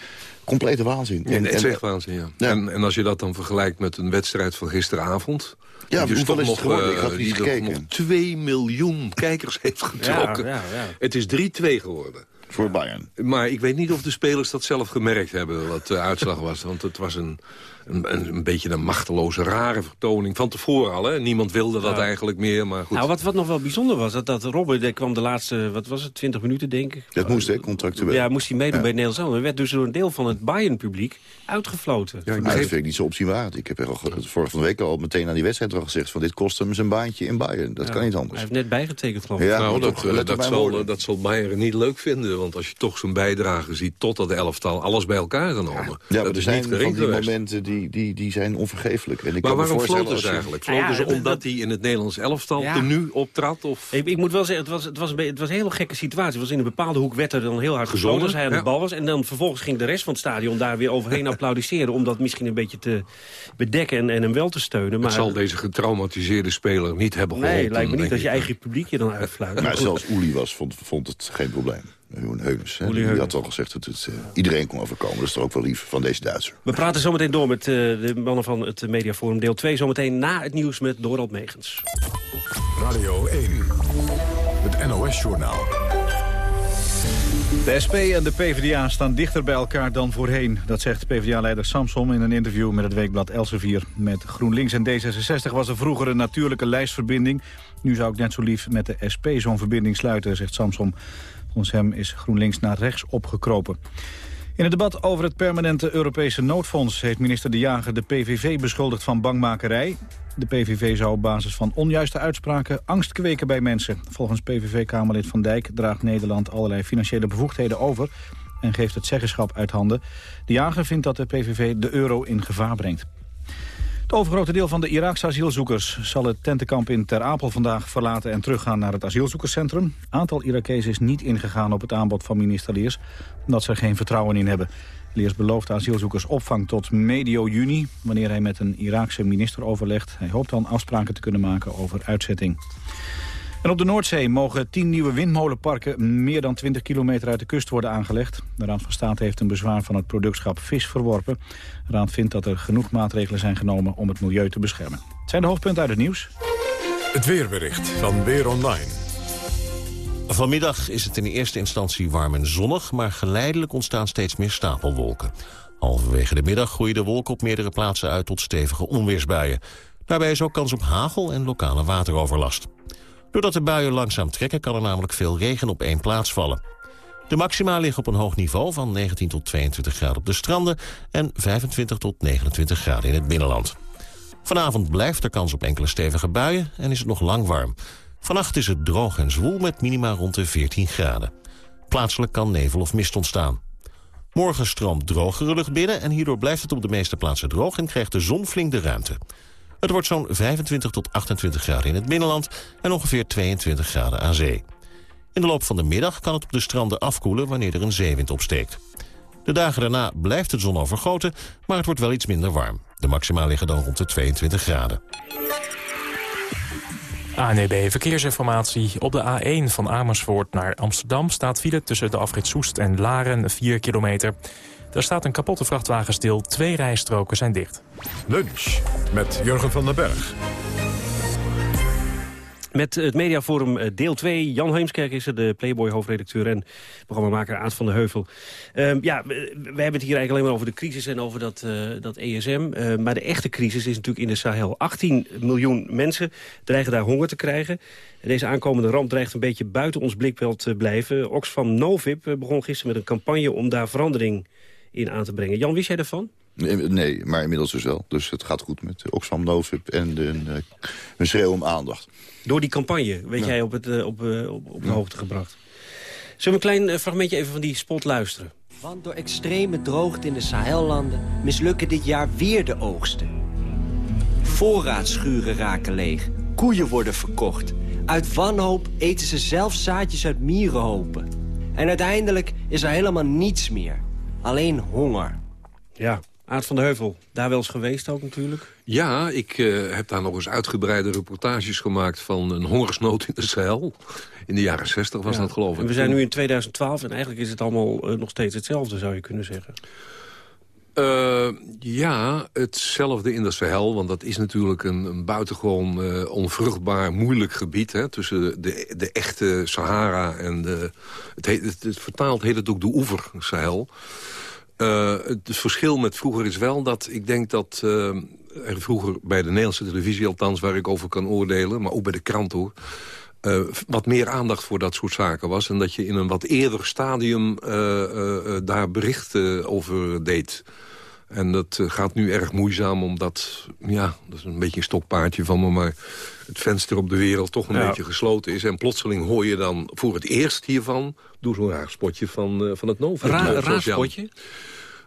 complete waanzin. En, het is echt waanzin, ja. Ja. En, en als je dat dan vergelijkt met een wedstrijd van gisteravond... Ja, die dus hoeveel toch is het geworden? eh, Ik had niet die toch gekeken. nog 2 miljoen kijkers heeft getrokken. Ja, ja, ja. Het is 3-2 geworden. Voor Bayern. Maar ik weet niet of de spelers dat zelf gemerkt hebben, wat de uitslag was. Want het was een, een, een, beetje een machteloze, rare vertoning. Van tevoren al, hè. Niemand wilde dat Ja. eigenlijk meer, maar goed. Nou, wat, wat nog wel bijzonder was, dat, dat Robben, die kwam de laatste, wat was het, 20 minuten denk ik. Dat moest, hè, contractueel. Ja, moest hij meedoen Ja. bij het Nederlands elftal. Hij werd dus door een deel van het Bayern-publiek uitgefloten. Ja, ik Maar dat vind ik niet zo opzienwaardig. Ik heb er al, ge- vorige week al meteen aan die wedstrijd al gezegd... van dit kost hem zijn baantje in Bayern. Dat Ja. kan niet Hij anders. heeft net bijgetekend, geloof ik. Ja, nou, dat, toch, dat, zal, dat zal Bayern niet leuk vinden. Want als je toch zijn bijdrage ziet tot dat elftal... alles bij elkaar genomen. Ja, dat maar er is zijn niet van die momenten die, die, die zijn onvergeeflijk. En ik Maar kan me waarom voorstellen floten ze eigenlijk? Ja, Floten ze dat- omdat hij in het Nederlands elftal Ja. tenue optrad? Of... Ik, ik moet wel zeggen, het was, het, was een, het was een hele gekke situatie. Het was in een bepaalde hoek werd er dan heel hard Gezongen, als hij aan de bal was. En dan vervolgens ging de rest van het stadion daar weer overheen applaudisseren... om dat misschien een beetje te bedekken en, en hem wel te steunen. Maar Het zal deze getraumatiseerde speler niet hebben geholpen. nee, lijkt me niet dat je eigen publiek je dan uitfluit. Maar zelfs Oeli was, vond, vond het geen probleem. Jeroen Heunens. hè. Uli Die had al gezegd dat het eh, iedereen kon overkomen. Dat is toch ook wel lief van deze Duitser. We praten zometeen door met eh, de mannen van het Mediaforum deel 2. Zometeen na het nieuws met Dorald Megens. Radio 1. Het NOS-journaal. De SP en de PvdA staan dichter bij elkaar dan voorheen. Dat zegt PvdA-leider Samsom in een interview met het weekblad Elsevier. Met GroenLinks en D66 was er vroeger een natuurlijke lijstverbinding. Nu zou ik net zo lief met de SP zo'n verbinding sluiten, zegt Samsom. Volgens hem is GroenLinks naar rechts opgekropen. In het debat over het permanente Europese noodfonds... heeft minister De Jager de PVV beschuldigd van bangmakerij. De PVV zou op basis van onjuiste uitspraken angst kweken bij mensen. Volgens PVV-Kamerlid Van Dijk draagt Nederland allerlei financiële bevoegdheden over... en geeft het zeggenschap uit handen. De Jager vindt dat de PVV de euro in gevaar brengt. Het overgrote deel van de Iraakse asielzoekers zal het tentenkamp in Ter Apel vandaag verlaten en teruggaan naar het asielzoekerscentrum. Aantal Irakezen is niet ingegaan op het aanbod van minister Leers, omdat ze er geen vertrouwen in hebben. Leers belooft asielzoekers opvang tot medio juni, wanneer hij met een Iraakse minister overlegt. Hij hoopt dan afspraken te kunnen maken over uitzetting. En op de Noordzee mogen tien nieuwe windmolenparken meer dan 20 kilometer uit de kust worden aangelegd. De Raad van State heeft een bezwaar van het productschap vis verworpen. De Raad vindt dat er genoeg maatregelen zijn genomen om het milieu te beschermen. Het zijn de hoofdpunten uit het nieuws. Het weerbericht van Weer Online. Vanmiddag is het in eerste instantie warm en zonnig... maar geleidelijk ontstaan steeds meer stapelwolken. Halverwege de middag groeien de wolken op meerdere plaatsen uit tot stevige onweersbuien. Daarbij is ook kans op hagel en lokale wateroverlast. Doordat de buien langzaam trekken kan er namelijk veel regen op één plaats vallen. De maxima liggen op een hoog niveau van 19 tot 22 graden op de stranden... en 25 tot 29 graden in het binnenland. Vanavond blijft er kans op enkele stevige buien en is het nog lang warm. Vannacht is het droog en zwoel met minima rond de 14 graden. Plaatselijk kan nevel of mist ontstaan. Morgen stroomt drogere lucht binnen en hierdoor blijft het op de meeste plaatsen droog... en krijgt de zon flink de ruimte. Het wordt zo'n 25 tot 28 graden in het binnenland en ongeveer 22 graden aan zee. In de loop van de middag kan het op de stranden afkoelen wanneer er een zeewind opsteekt. De dagen daarna blijft de zon overgoten, maar het wordt wel iets minder warm. De maxima liggen dan rond de 22 graden. ANEB Verkeersinformatie. Op de A1 van Amersfoort naar Amsterdam staat file tussen de afrit Soest en Laren 4 kilometer. Daar staat een kapotte vrachtwagen stil. Twee rijstroken zijn dicht. Lunch met Jurgen van den Berg. Met het Mediaforum eh, deel 2. Jan Heemskerk is er, de Playboy-hoofdredacteur... en programmamaker Aad van de Heuvel. Ehm, ja, we, we, hebben het hier eigenlijk alleen maar over de crisis en over dat, uh, dat ESM. Uh, maar de echte crisis is natuurlijk in de Sahel. 18 miljoen mensen dreigen daar honger te krijgen. Deze aankomende ramp dreigt een beetje buiten ons blikveld te blijven. Oxfam Novib begon gisteren met een campagne om daar verandering in aan te brengen. Jan, wist jij daarvan? Nee, maar inmiddels dus wel. Dus het gaat goed met Oxfam Novib en een, een schreeuw om aandacht. Door die campagne werd ja. jij op, het, op, uh, op, op de hoogte gebracht. Zullen we een klein fragmentje even van die spot luisteren? Want door extreme droogte in de Sahellanden mislukken dit jaar weer de oogsten. Voorraadschuren raken leeg, koeien worden verkocht. Uit wanhoop eten ze zelf zaadjes uit mierenhopen. En uiteindelijk is er helemaal niets meer. Alleen honger. Ja, Aad van de Heuvel, daar wel eens geweest ook natuurlijk? Ja, ik uh, heb daar nog eens uitgebreide reportages gemaakt... van een hongersnood in de Sahel. In de jaren 60 was ja. dat geloof ik. En we zijn nu in 2012 en eigenlijk is het allemaal uh, nog steeds hetzelfde, zou je kunnen zeggen. Uh, ja, hetzelfde in de Sahel. Want dat is natuurlijk een, een buitengewoon uh, onvruchtbaar, moeilijk gebied. Hè, tussen de, de echte Sahara en de... Het, heet, het, vertaalt heet het ook de oever, Sahel. Uh, het verschil met vroeger is wel dat ik denk dat er vroeger bij de Nederlandse televisie althans... waar ik over kan oordelen, maar ook bij de krant hoor... Wat meer aandacht voor dat soort zaken was. En dat je in een wat eerder stadium daar berichten over deed. En dat gaat nu erg moeizaam, omdat... ja, dat is een beetje een stokpaardje van me... maar het venster op de wereld toch een ja. beetje gesloten is. En plotseling hoor je dan voor het eerst hiervan... doe zo'n raar spotje van, van het Nova. Ra raar spotje?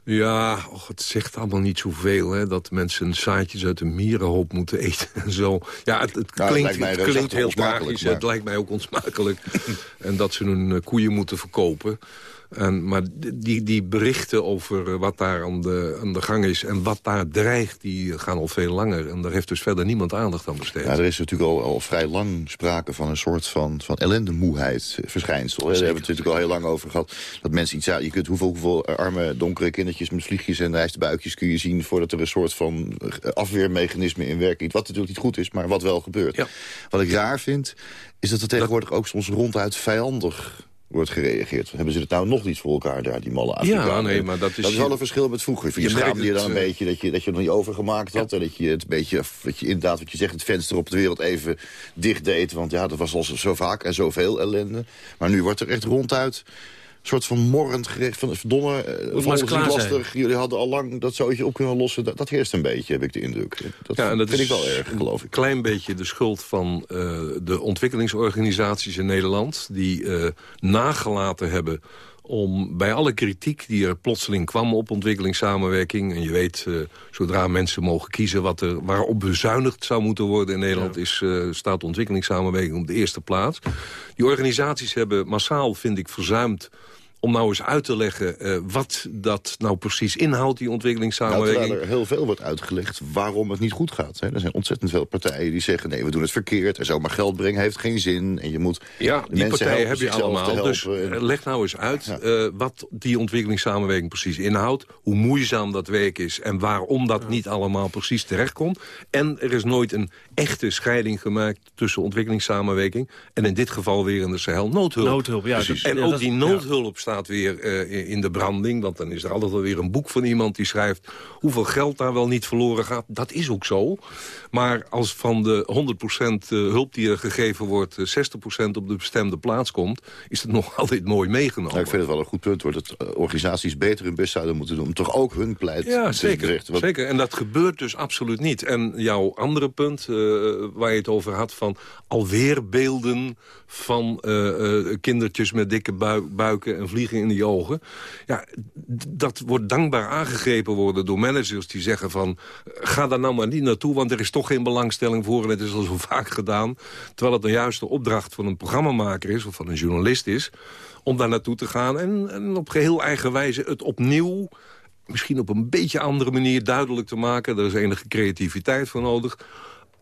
Ja, och, het zegt allemaal niet zoveel. Hè, dat mensen zaadjes uit de mierenhoop moeten eten en zo. Ja, het, het nou, klinkt, het het klinkt heel tragisch. Maar... Het lijkt mij ook onsmakelijk. en dat ze hun uh, koeien moeten verkopen. En, maar die, die berichten over wat daar aan de, aan de gang is... en wat daar dreigt, die gaan al veel langer. En daar heeft dus verder niemand aandacht aan besteed. Ja, er is natuurlijk al, al vrij lang sprake van een soort van, van ellendemoeheid verschijnsel. Daar hebben we het natuurlijk al heel lang over gehad. Dat mensen iets Je kunt hoeveel, hoeveel arme, donkere kindertjes met vliegjes en rijstbuikjes kun je zien... voordat er een soort van afweermechanisme in werking... wat natuurlijk niet goed is, maar wat wel gebeurt. Ja. Wat ik raar vind, is dat er tegenwoordig ook soms ronduit vijandig wordt gereageerd. Hebben ze het nou nog niet voor elkaar daar, die malle Afrikanen? Ja, nee, maar dat is... Dat is wel een verschil met vroeger. Je, je schaamde je dan een beetje dat je, dat je het nog niet overgemaakt had... Ja. en dat je het een beetje, dat je inderdaad, wat je zegt... het venster op de wereld even dicht deed. Want ja, dat was al zo vaak en zoveel ellende. Maar nu wordt er echt ronduit soort van morrend gerecht van verdomme, uh, volgens lastig. Jullie hadden al lang dat zootje op kunnen lossen. Dat, dat heerst een beetje, heb ik de indruk. Dat, ja, en dat vind is ik wel erg, geloof ik. Een klein beetje de schuld van uh, de ontwikkelingsorganisaties in Nederland... die uh, nagelaten hebben om bij alle kritiek die er plotseling kwam op ontwikkelingssamenwerking... en je weet, uh, zodra mensen mogen kiezen wat er, waarop bezuinigd zou moeten worden in Nederland... Ja. Is, uh, staat ontwikkelingssamenwerking op de eerste plaats. Die organisaties hebben massaal, vind ik, verzuimd om nou eens uit te leggen uh, wat dat nou precies inhoudt, die ontwikkelingssamenwerking. Nou, terwijl er heel veel wordt uitgelegd waarom het niet goed gaat. Hè. Er zijn ontzettend veel partijen die zeggen... nee, we doen het verkeerd en zomaar geld brengen heeft geen zin. En je moet ja, die partijen heb je allemaal. Dus leg nou eens uit ja. uh, wat die ontwikkelingssamenwerking precies inhoudt. Hoe moeizaam dat werk is en waarom dat ja. niet allemaal precies terechtkomt. En er is nooit een echte scheiding gemaakt tussen ontwikkelingssamenwerking... en in dit geval weer in de Sahel noodhulp. Noodhulp, ja. Precies. En ook die noodhulp staat staat weer uh, in de branding. Want dan is er altijd wel weer een boek van iemand die schrijft... hoeveel geld daar wel niet verloren gaat. Dat is ook zo. Maar als van de 100% hulp die er gegeven wordt... 60% op de bestemde plaats komt... is het nog altijd mooi meegenomen. Nou, ik vind het wel een goed punt. Hoor, dat organisaties beter hun best zouden moeten doen... om toch ook hun pleit ja, te zeker, richten. Want... Zeker, en dat gebeurt dus absoluut niet. En jouw andere punt, uh, waar je het over had... van alweer beelden van uh, kindertjes met dikke bui buiken en vliegen in die ogen. Ja, dat wordt dankbaar aangegrepen worden door managers die zeggen van... ga daar nou maar niet naartoe, want er is toch geen belangstelling voor... en het is al zo vaak gedaan. Terwijl het een juiste opdracht van een programmamaker is... of van een journalist is, om daar naartoe te gaan... en, en op geheel eigen wijze het opnieuw misschien op een beetje andere manier duidelijk te maken. Er is enige creativiteit voor nodig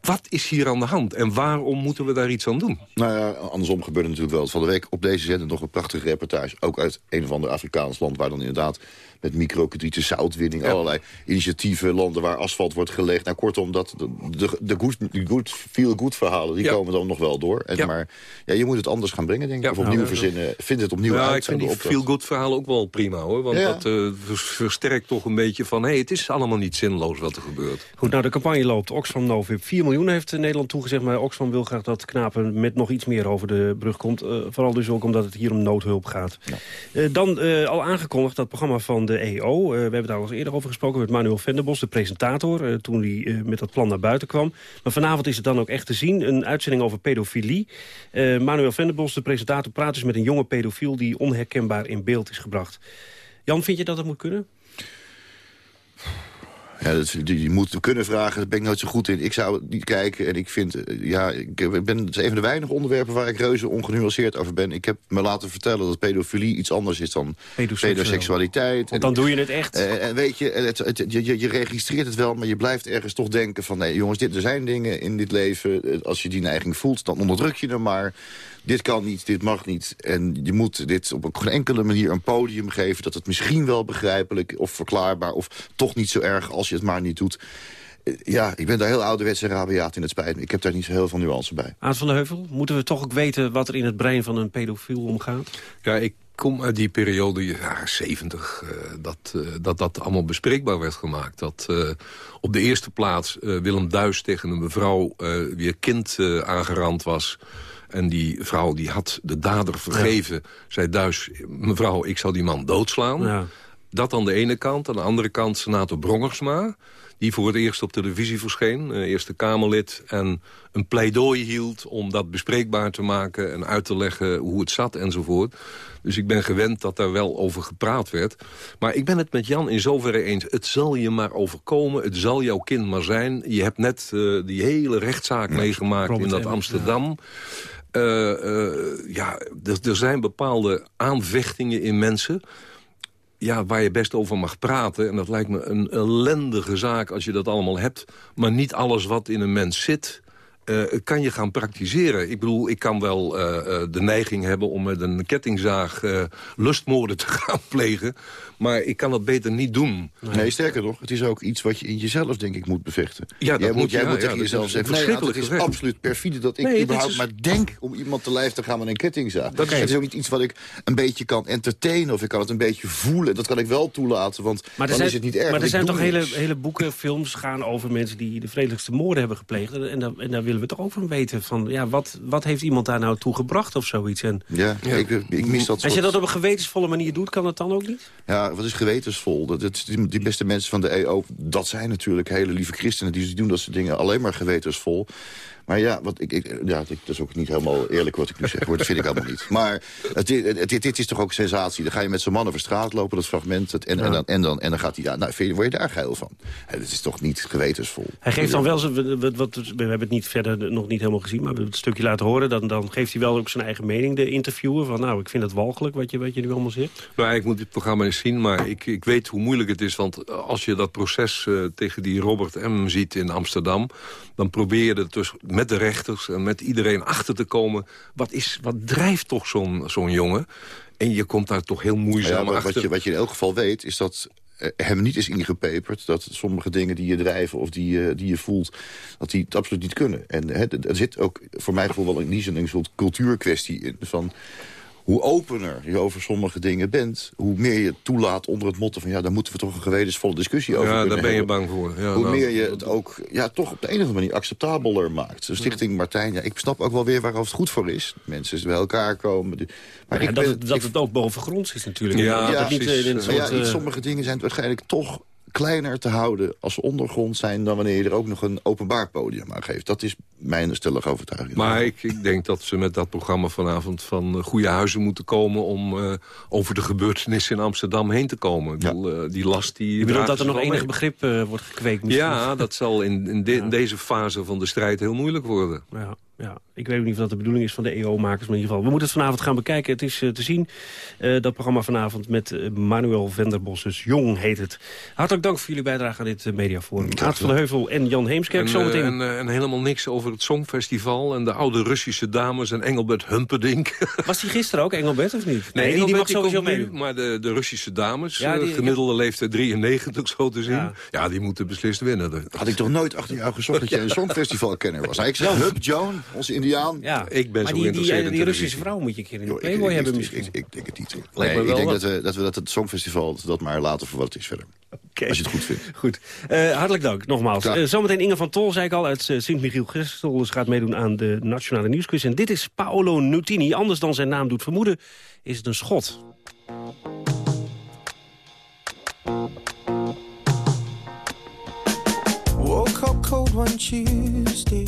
wat is hier aan de hand? En waarom moeten we daar iets aan doen? Nou ja, andersom gebeurt het natuurlijk wel. Van de week op deze zender nog een prachtige reportage. Ook uit een of ander Afrikaans land... waar dan inderdaad met microkredieten, zoutwinning... allerlei initiatieven, landen waar asfalt wordt gelegd. Nou, kortom, dat, de, de, de good, de good, feel-good verhalen... die Ja. komen dan nog wel door. En, Ja. Maar ja, je moet het anders gaan brengen, denk ik. of opnieuw Nou, verzinnen. Vind het opnieuw ja, uit. ik vind die opdracht. feel-good verhalen ook wel prima, hoor. Want Ja. dat eh, vers- versterkt toch een beetje van... hé, hey, het is allemaal niet zinloos wat er gebeurt. Goed, nou de campagne loopt. Oxfam Novib 4 miljoen heeft eh, Nederland toegezegd... maar Oxfam wil graag dat Knapen met nog iets meer over de brug komt. Eh, vooral dus ook omdat het hier om noodhulp gaat. Eh, dan eh, al aangekondigd dat programma van de EO. Eh, we hebben daar al eens eerder over gesproken met Manuel Venderbos, de presentator... eh, toen hij eh, met dat plan naar buiten kwam. Maar vanavond is het dan ook echt te zien. Een uitzending over pedofilie. Manuel Venderbos, de presentator, praat dus met een jonge pedofiel... die onherkenbaar in beeld is gebracht. Jan, vind je dat dat moet kunnen? Ja, dat, je moet kunnen vragen, daar ben ik nooit zo goed in. Ik zou niet kijken en ik vind... eh, Ja, ik ik ben, het is een van de weinige onderwerpen waar ik reuze ongenuanceerd over ben. Ik heb me laten vertellen dat pedofilie iets anders is dan pedoseksualiteit. Want dan doe je het echt. Eh, en weet je, het, het- je, je, je registreert het wel, maar je blijft ergens toch denken van... nee, jongens, dit, er zijn dingen in dit leven. eh, Als je die neiging voelt, dan onderdruk je hem maar. Dit kan niet, dit mag niet. En je moet dit op een geen enkele manier een podium geven... dat het misschien wel begrijpelijk of verklaarbaar... of toch niet zo erg als je het maar niet doet. Eh, Ja, ik ben daar heel ouderwets en rabiaat in het spijt me. Ik heb daar niet zo heel veel nuance bij. Aad van de Heuvel, moeten we toch ook weten wat er in het brein van een pedofiel omgaat? Ja, ik kom uit die periode, jaren 70, eh, dat, eh, dat dat allemaal bespreekbaar werd gemaakt. Dat eh, op de eerste plaats eh, Willem Duis tegen een mevrouw eh wie een kind eh, aangerand was... En die vrouw die had de dader vergeven. Zei Duis, mevrouw, ik zou die man doodslaan. Ja. Dat aan de ene kant. Aan de andere kant senator Brongersma. Die voor het eerst op televisie verscheen. eh, Eerste Kamerlid. En een pleidooi hield om dat bespreekbaar te maken. En uit te leggen hoe het zat enzovoort. Dus ik ben gewend dat daar wel over gepraat werd. Maar ik ben het met Jan in zoverre eens. Het zal je maar overkomen. Het zal jouw kind maar zijn. Je hebt net eh, die hele rechtszaak meegemaakt in dat Amsterdam. Eh, ja, er, er zijn bepaalde aanvechtingen in mensen ja, waar je best over mag praten. En dat lijkt me een ellendige zaak als je dat allemaal hebt. Maar niet alles wat in een mens zit... eh, kan je gaan praktiseren. Ik bedoel, ik kan wel eh, eh, de neiging hebben om met een kettingzaag eh, lustmoorden te gaan plegen. Maar ik kan dat beter niet doen. Nee, sterker nog, het is ook iets wat je in jezelf, denk ik, moet bevechten. Ja, dat jij moet, jij ja, moet ja, tegen jezelf is zeggen... Nee, verschrikkelijk het is absoluut perfide dat ik Nee, überhaupt is- maar denk... om iemand te lijf te gaan met een kettingzaag. Dat is- het is ook niet iets wat ik een beetje kan entertainen... of ik kan het een beetje voelen. Dat kan ik wel toelaten, want Maar er dan zijn, is het niet erg. maar er zijn toch hele, hele boeken, films gaan over mensen die de vredelijkste moorden hebben gepleegd. En, daar, en daar willen we toch ook van weten. Van, ja, wat, wat heeft iemand daar nou toe gebracht of zoiets? En Ja, Ik, ik mis dat als je dat op een gewetensvolle manier doet, kan dat dan ook niet? Ja, wat is gewetensvol? Dat, dat, die, die beste mensen van de EO, dat zijn natuurlijk hele lieve christenen. Die doen dat soort dingen alleen maar gewetensvol. Maar ja, wat ik, ik, ja, dat is ook niet helemaal eerlijk wat ik nu zeg. hoor. Dat vind ik helemaal niet. Maar het, het, dit, dit is toch ook een sensatie. Dan ga je met zo'n man over straat lopen, dat fragment. Het, en, en, dan, en, dan, en dan gaat hij... Ja, nou, vind je, word je daar geil van? Het is toch niet gewetensvol? Hij geeft dan wel, zijn- wat, wat, we hebben het niet verder nog niet helemaal gezien, maar we hebben het stukje laten horen. Dan, dan geeft hij wel ook zijn eigen mening, de interviewer. Van nou, ik vind het walgelijk wat je, wat je nu allemaal zegt. Nou, ik moet dit programma eens zien, maar ik, ik weet hoe moeilijk het is. Want als je dat proces eh, tegen die Robert M. ziet in Amsterdam... dan probeer je er dus met de rechters en met iedereen achter te komen... wat, is, wat drijft toch zo'n zo'n jongen? En je komt daar toch heel moeizaam Ja, maar achter. wat, je, wat je in elk geval weet, is dat eh, hem niet is ingepeperd... dat sommige dingen die je drijven of die, je- die je voelt... dat die het absoluut niet kunnen. En hè, er zit ook voor mijn gevoel wel in die zin een soort cultuurkwestie in... van hoe opener je over sommige dingen bent... hoe meer je toelaat onder het motto van... ja, daar moeten we toch een gewetensvolle discussie over ja, kunnen daar ben je hebben. bang voor. Ja, hoe nou, meer je het ook ja, toch op de een of andere manier acceptabeler maakt. De Stichting Martijn, ja, ik snap ook wel weer waarover het goed voor is. Mensen bij elkaar komen. Maar Ja, ik dat, ben- het, dat het ook bovengronds is natuurlijk. Ja, dat niet in ja, eh, sommige dingen zijn waarschijnlijk toch kleiner te houden als ondergrond zijn... dan wanneer je er ook nog een openbaar podium aan geeft. Dat is mijn stellige overtuiging. Maar ik, ik denk dat ze met dat programma vanavond van eh, goede huizen moeten komen... om eh, over de gebeurtenissen in Amsterdam heen te komen. Ik bedoel, eh, die last die je bedoelt dat er nog enig mee. begrip eh, wordt gekweekt? misschien? Ja, dat zal in, in, de- in deze fase van de strijd heel moeilijk worden. Ja, ja. Ik weet ook niet of dat de bedoeling is van de EO-makers, maar in ieder geval. We moeten het vanavond gaan bekijken. Het is eh, te zien, eh, dat programma vanavond met eh, Manuel Venderbos. Dus Jong heet het. Hartelijk dank voor jullie bijdrage aan dit uh, mediaforum. Aad van de Heuvel en Jan Heemskerk. En, Zometeen. en, en, helemaal niks over het Songfestival... en de oude Russische dames en Engelbert Humperdinck. Was die gisteren ook, Engelbert, of niet? Nee, die, mag sowieso meedoen. Maar de, de Russische dames, Ja, die- gemiddelde leeftijd 93 zo te zien... Ja. Ja. die moeten beslist winnen. Had ik toch nooit achter jou gezocht dat jij een songfestivalkenner was. Ik zeg, hup, Joan, onze Ja, Ik ben maar zo die, die, geïnteresseerd in die Russische vrouw moet je een keer in de Playboy hebben ik- misschien. Ik, ik denk het niet. Nee, ik denk dat we, dat we dat het Songfestival dat maar laten voor wat het is verder. Als je het goed vindt. Goed. Eh, hartelijk dank, nogmaals. Ja. Eh, zometeen Inge van Tol, zei ik al, uit eh, Sint-Michiel-Gestel. Dus gaat meedoen aan de Nationale Nieuwsquiz. En dit is Paolo Nutini. Anders dan zijn naam doet vermoeden, is het een schot. Woke up cold one Tuesday.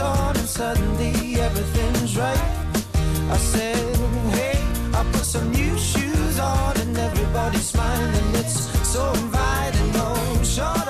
on and suddenly everything's right. I said, hey, I put some new shoes on and everybody's smiling. It's so inviting. No short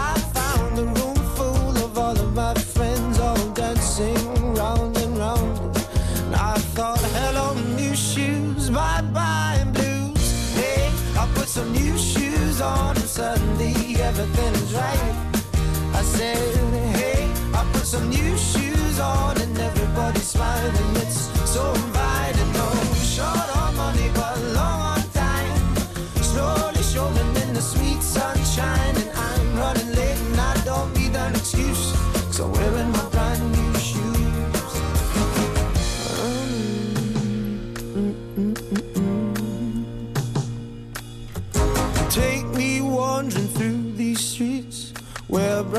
suddenly everything is right. I said, hey, I put some new shoes on and everybody's smiling. It's so inviting. No short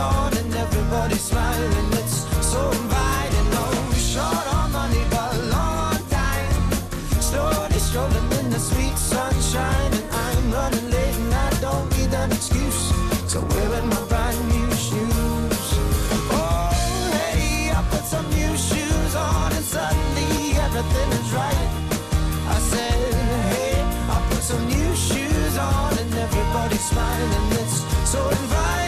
and everybody's smiling. It's so inviting. No oh, short on money, but long on time. Slowly strolling in the sweet sunshine, and I'm running late and I don't need an excuse. So wearing my brand new shoes. Oh, hey, I put some new shoes on and suddenly everything is right. I said, hey, I put some new shoes on and everybody's smiling. It's so inviting.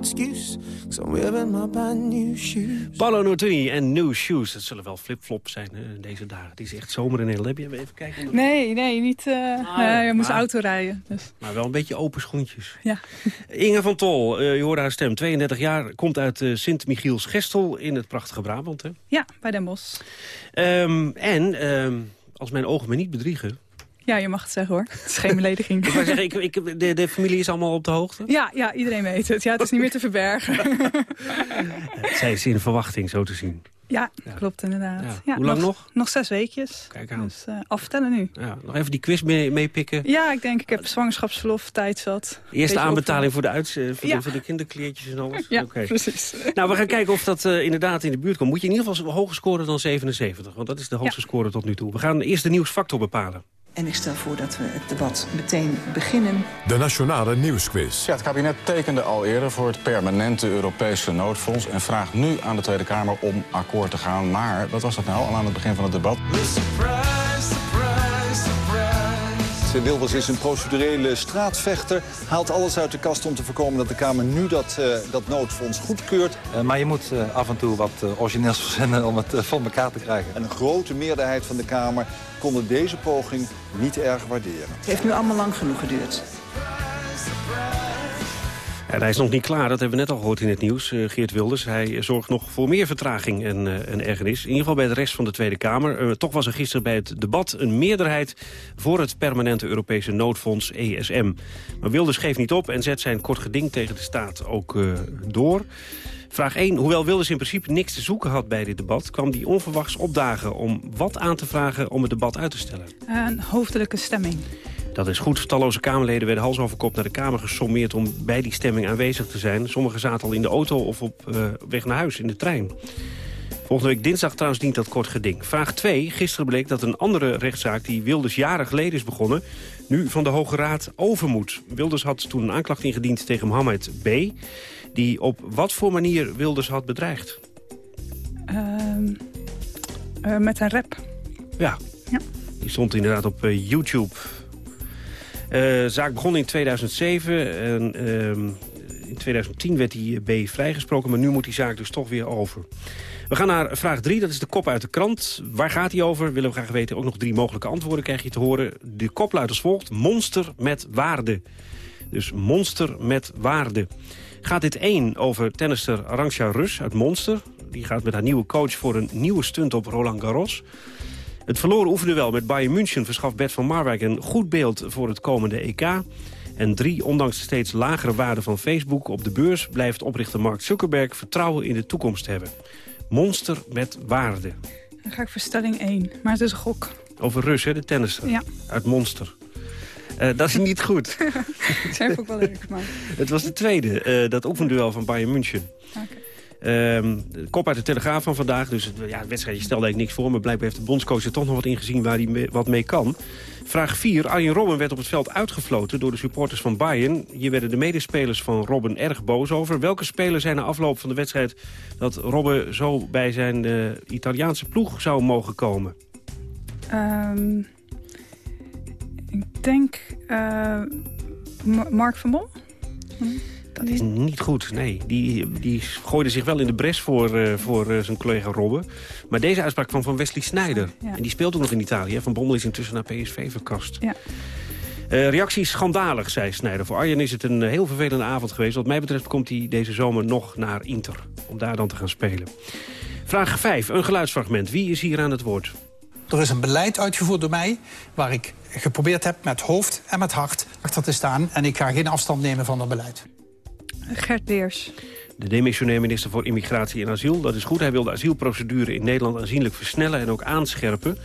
Excuse. Cause I'm wearing my brand new shoes. Paolo Nutini en New Shoes. Dat zullen wel flip-flops zijn hè, deze dagen. Het is echt zomer in Nederland. Heb je even kijken? Nee, nee, niet. eh nee, je moest maar- auto rijden. Dus. Maar wel een beetje open schoentjes. Ja. Inge van Tol, eh, je hoorde haar stem. 32 jaar, komt uit eh, Sint-Michiels-Gestel in het prachtige Brabant. Hè? Ja, bij Den Bosch. Ehm, en, ehm, als mijn ogen me niet bedriegen... Ja, je mag het zeggen hoor. Het is geen belediging. Ik zeggen, ik, ik, de, de familie is allemaal op de hoogte. Ja, ja, iedereen weet het. Ja, het is niet meer te verbergen. Zij is in verwachting, zo te zien. ja, klopt inderdaad. Ja. Ja, Hoe lang nog? Nog zes weekjes. Kijk aan. Dus eh, aftellen nu. Ja, nog even die quiz mee- meepikken. Ja, ik denk ik heb zwangerschapsverlof, tijdveld. Eerste Beetje aanbetaling voor de, uits, eh, voor, Ja. de, voor de kinderkleertjes en alles? Ja, Oké. precies. Nou, we gaan kijken of dat eh, inderdaad in de buurt komt. Moet je in ieder geval hoger scoren dan 77, want dat is de hoogste score tot nu toe. We gaan eerst de nieuwsfactor bepalen. En ik stel voor dat we het debat meteen beginnen. De Nationale Nieuwsquiz. Ja, het kabinet tekende al eerder voor het permanente Europese noodfonds... en vraagt nu aan de Tweede Kamer om akkoord te gaan. Maar wat was dat nou al aan het begin van het debat? Wilders is een procedurele straatvechter. Haalt alles uit de kast om te voorkomen dat de Kamer nu dat, uh, dat noodfonds goedkeurt. Uh, maar je moet uh, af en toe wat origineels verzinnen om het van elkaar te krijgen. En een grote meerderheid van de Kamer konden deze poging niet erg waarderen. Het heeft nu allemaal lang genoeg geduurd. En hij is nog niet klaar, dat hebben we net al gehoord in het nieuws, uh, Geert Wilders. Hij zorgt nog voor meer vertraging en, uh, en ergernis. In ieder geval bij de rest van de Tweede Kamer. Uh, toch was er gisteren bij het debat een meerderheid... voor het permanente Europese noodfonds ESM. Maar Wilders geeft niet op en zet zijn kort geding tegen de staat ook door. Vraag 1. Hoewel Wilders in principe niks te zoeken had bij dit debat... kwam die onverwachts opdagen om wat aan te vragen om het debat uit te stellen. Een hoofdelijke stemming. Dat is goed. Talloze Kamerleden werden hals over kop naar de Kamer gesommeerd... om bij die stemming aanwezig te zijn. Sommigen zaten al in de auto of op uh, weg naar huis in de trein. Volgende week dinsdag trouwens dient dat kort geding. Vraag 2. Gisteren bleek dat een andere rechtszaak die Wilders jaren geleden is begonnen... nu van de Hoge Raad over moet. Wilders had toen een aanklacht ingediend tegen Mohammed B... die op wat voor manier Wilders had bedreigd. Uh, uh, met een rap. Ja. ja. Die stond inderdaad op uh, YouTube... Uh, zaak begon in 2007 en uh, in 2010 werd die B vrijgesproken... maar nu moet die zaak dus toch weer over. We gaan naar vraag 3, dat is de kop uit de krant. Waar gaat die over? Willen we graag weten. Ook nog drie mogelijke antwoorden krijg je te horen. De kop luidt als volgt. Monster met waarde. Dus monster met waarde. Gaat dit één over tennister Arantxa Rus uit Monster. Die gaat met haar nieuwe coach voor een nieuwe stunt op Roland Garros. Het verloren oefenduel met Bayern München verschaft Bert van Marwijk een goed beeld voor het komende EK. En drie, ondanks de steeds lagere waarde van Facebook op de beurs... blijft oprichter Mark Zuckerberg vertrouwen in de toekomst hebben. Monster met waarde. Dan ga ik voor stelling 1, maar het is een gok. Over Rus, hè, de tennister. Ja. Uit Monster. Uh, dat is niet goed. dat is ook wel leuk, maar... Het was de tweede, uh, dat oefenduel van Bayern München. Okay. Um, de kop uit de Telegraaf van vandaag. Dus ja, het wedstrijdje stelde eigenlijk niks voor. Maar blijkbaar heeft de bondscoach er toch nog wat ingezien waar hij wat mee kan. Vraag 4. Arjen Robben werd op het veld uitgefloten door de supporters van Bayern. Hier werden de medespelers van Robben erg boos over. Welke spelers zijn na afloop van de wedstrijd... dat Robben zo bij zijn uh, Italiaanse ploeg zou mogen komen? Um, ik denk uh, Mark van Bommel. Dat is niet goed, nee. Die, die gooide zich wel in de bres voor, uh, voor uh, zijn collega Robben. Maar deze uitspraak kwam van Wesley Sneijder. Ja. En die speelt ook nog in Italië. Van Bommel is intussen naar PSV verkast. Ja. Uh, reactie schandalig, zei Snijder. Voor Arjen is het een heel vervelende avond geweest. Wat mij betreft komt hij deze zomer nog naar Inter. Om daar dan te gaan spelen. Vraag 5, een geluidsfragment. Wie is hier aan het woord? Er is een beleid uitgevoerd door mij... waar ik geprobeerd heb met hoofd en met hart achter te staan. En ik ga geen afstand nemen van dat beleid. Gert Leers. De demissionair minister voor Immigratie en Asiel. Dat is goed. Hij wil de asielprocedure in Nederland aanzienlijk versnellen en ook aanscherpen.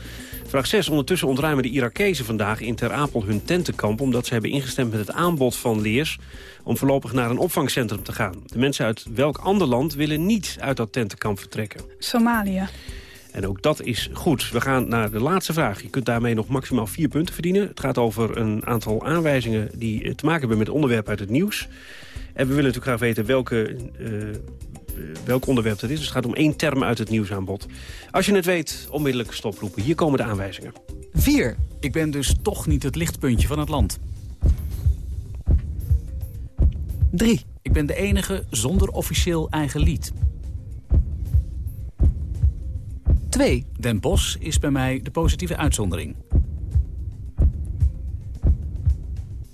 Vraag 6. Ondertussen ontruimen de Irakezen vandaag in Ter Apel hun tentenkamp... omdat ze hebben ingestemd met het aanbod van Leers... om voorlopig naar een opvangcentrum te gaan. De mensen uit welk ander land willen niet uit dat tentenkamp vertrekken? Somalië. En ook dat is goed. We gaan naar de laatste vraag. Je kunt daarmee nog maximaal vier punten verdienen. Het gaat over een aantal aanwijzingen die te maken hebben met onderwerpen uit het nieuws. En we willen natuurlijk graag weten welke, uh, welk onderwerp dat is. Dus het gaat om één term uit het nieuwsaanbod. Als je het weet, onmiddellijk stoproepen. Hier komen de aanwijzingen. 4. Ik ben dus toch niet het lichtpuntje van het land. 3. Ik ben de enige zonder officieel eigen lied. 2. Den Bosch is bij mij de positieve uitzondering.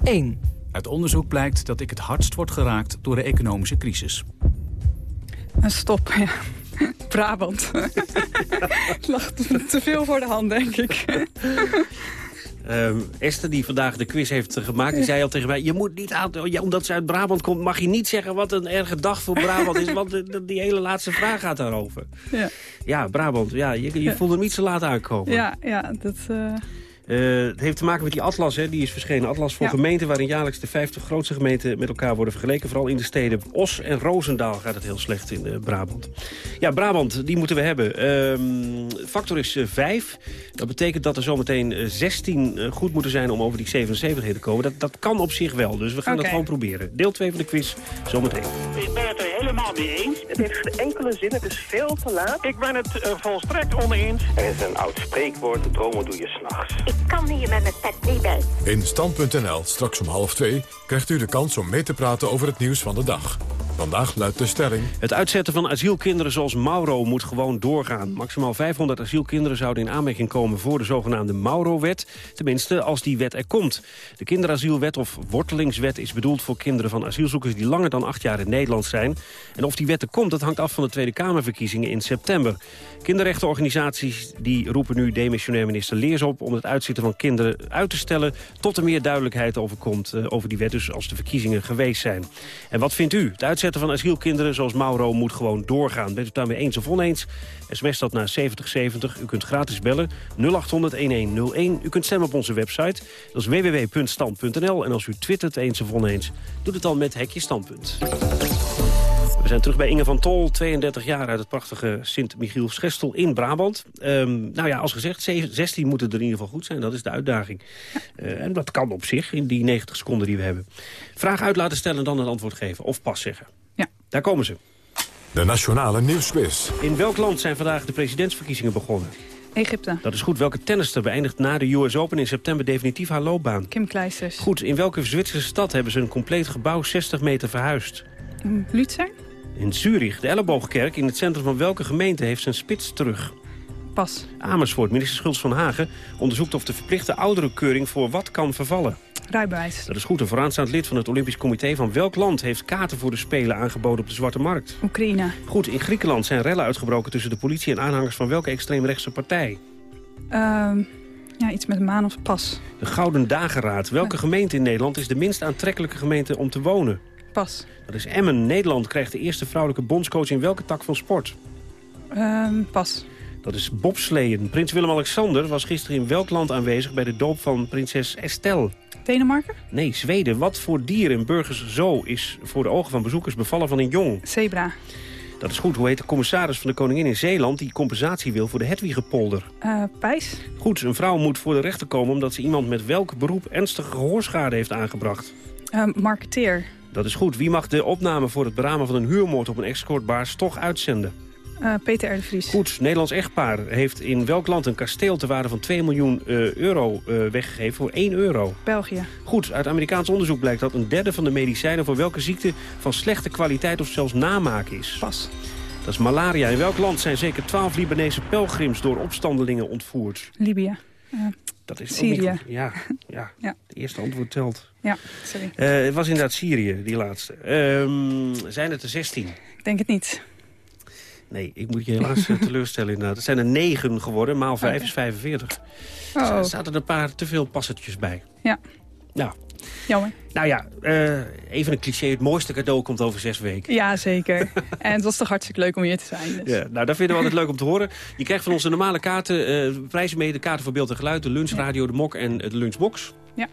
1. Uit onderzoek blijkt dat ik het hardst word geraakt door de economische crisis. Een stop, ja. Brabant. Het lag te veel voor de hand, denk ik. Um, Esther, die vandaag de quiz heeft gemaakt, die zei al tegen mij... je moet niet aan, ja, omdat ze uit Brabant komt, mag je niet zeggen wat een erge dag voor Brabant is... want de, die hele laatste vraag gaat daarover. Ja, ja Brabant, ja, je, je voelde hem iets te laat aankomen. Ja, ja dat... Uh... Eh, het heeft te maken met die atlas, hè, die is verschenen. Atlas voor Ja. gemeenten waarin jaarlijks de 50 grootste gemeenten met elkaar worden vergeleken. Vooral in de steden Os en Roosendaal gaat het heel slecht in eh, Brabant. Ja, Brabant, die moeten we hebben. Ehm, factor is 5. Dat betekent dat er zometeen eh, 16 eh, goed moeten zijn om over die 77 heen te komen. Dat, dat kan op zich wel, dus we gaan het gewoon proberen. Deel 2 van de quiz, zometeen. Helemaal mee eens. Het heeft geen enkele zin, het is veel te laat. Ik ben het eh, volstrekt oneens. Er is een oud spreekwoord, dromen doe je s'nachts. Ik kan hier met mijn pet niet bij. In Stand.nl, straks om half twee, krijgt u de kans om mee te praten over het nieuws van de dag. Vandaag luidt de stelling... Het uitzetten van asielkinderen zoals Mauro moet gewoon doorgaan. Maximaal 500 asielkinderen zouden in aanmerking komen voor de zogenaamde Mauro-wet. Tenminste, als die wet er komt. De kinderasielwet of wortelingswet is bedoeld voor kinderen van asielzoekers... die langer dan acht jaar in Nederland zijn. En of die wet er komt, dat hangt af van de Tweede Kamerverkiezingen in september. Kinderrechtenorganisaties die roepen nu demissionair minister Leers op... om het uitzetten van kinderen uit te stellen... tot er meer duidelijkheid over komt eh, over die wet, dus als de verkiezingen geweest zijn. En wat vindt u? Het uitzetten van asielkinderen zoals Mauro moet gewoon doorgaan. Bent u daarmee eens of oneens? SMS dat naar 7070. U kunt gratis bellen 0800-1101. U kunt stemmen op onze website. Dat is www.stand.nl. En als u twittert eens of oneens, doe het dan met Hekje Standpunt. We zijn terug bij Inge van Tol, 32 jaar uit het prachtige Sint-Michiels-Gestel in Brabant. Ehm, nou ja, als gezegd, ze- 16 moeten er in ieder geval goed zijn. Dat is de uitdaging. Eh, en dat kan op zich in die 90 seconden die we hebben. Vraag uit laten stellen en dan een antwoord geven. Of pas zeggen. Ja. Daar komen ze. De Nationale Nieuwsquiz. In welk land zijn vandaag de presidentsverkiezingen begonnen? Egypte. Dat is goed. Welke tennister beëindigt na de US Open in september definitief haar loopbaan? Kim Kleisters. Goed. In welke Zwitserse stad hebben ze een compleet gebouw 60 meter verhuisd? Mm, Lutzer? In Zurich. De Elleboogkerk in het centrum van welke gemeente heeft zijn spits terug? Pas. Amersfoort. Minister Schultz van Hagen onderzoekt of de verplichte ouderenkeuring voor wat kan vervallen. Rijbewijs. Dat is goed. Een vooraanstaand lid van het Olympisch Comité van welk land heeft kaarten voor de Spelen aangeboden op de Zwarte Markt? Oekraïne. Goed. In Griekenland zijn rellen uitgebroken tussen de politie en aanhangers van welke extreemrechtse partij? Ehm, ja, iets met een maan of pas. De Gouden Dageraad. Welke gemeente in Nederland is de minst aantrekkelijke gemeente om te wonen? Pas. Dat is Emmen. Nederland krijgt de eerste vrouwelijke bondscoach in welke tak van sport? Ehm, pas. Dat is bobsleeën. Prins Willem-Alexander was gisteren in welk land aanwezig... bij de doop van prinses Estelle? Denemarken? Nee, Zweden. Wat voor dier in Burgers Zoo is voor de ogen van bezoekers bevallen van een jong? Zebra. Dat is goed. Hoe heet de commissaris van de koningin in Zeeland... die compensatie wil voor de Hedwigepolder? Eh, Pijs. Goed, een vrouw moet voor de rechter komen... omdat ze iemand met welk beroep ernstige gehoorschade heeft aangebracht? Ehm, marketeer. Dat is goed. Wie mag de opname voor het beramen van een huurmoord op een escortbaars toch uitzenden? Eh, Peter R. de Vries. Goed, Nederlands echtpaar heeft in welk land een kasteel ter waarde van 2 miljoen eh, euro eh, weggegeven voor 1 euro? België. Goed, uit Amerikaans onderzoek blijkt dat een derde van de medicijnen voor welke ziekte van slechte kwaliteit of zelfs namaak is. Pas. Dat is malaria. In welk land zijn zeker 12 Libanese pelgrims door opstandelingen ontvoerd? Libië. Dat is ook Syrië. Ja, ja, Ja. de eerste antwoord telt. ja, sorry. Eh, het was inderdaad Syrië, die laatste. Ehm, zijn het er 16? Ik denk het niet. Nee, ik moet je helaas eh, teleurstellen inderdaad. Het zijn er 9 geworden, maal 5 Oké. is 45. Oh. Er zaten een paar te veel passetjes bij. Ja. Nou, Jammer. nou ja, eh, even een cliché. Het mooiste cadeau komt over zes weken. Ja, zeker. en het was toch hartstikke leuk om hier te zijn. Dus. Ja, nou, dat vinden we altijd leuk om te horen. Je krijgt van ons de normale kaarten, eh, prijzen mee. De kaarten voor beeld en geluid, de lunchradio, de mok en de lunchbox. Ja.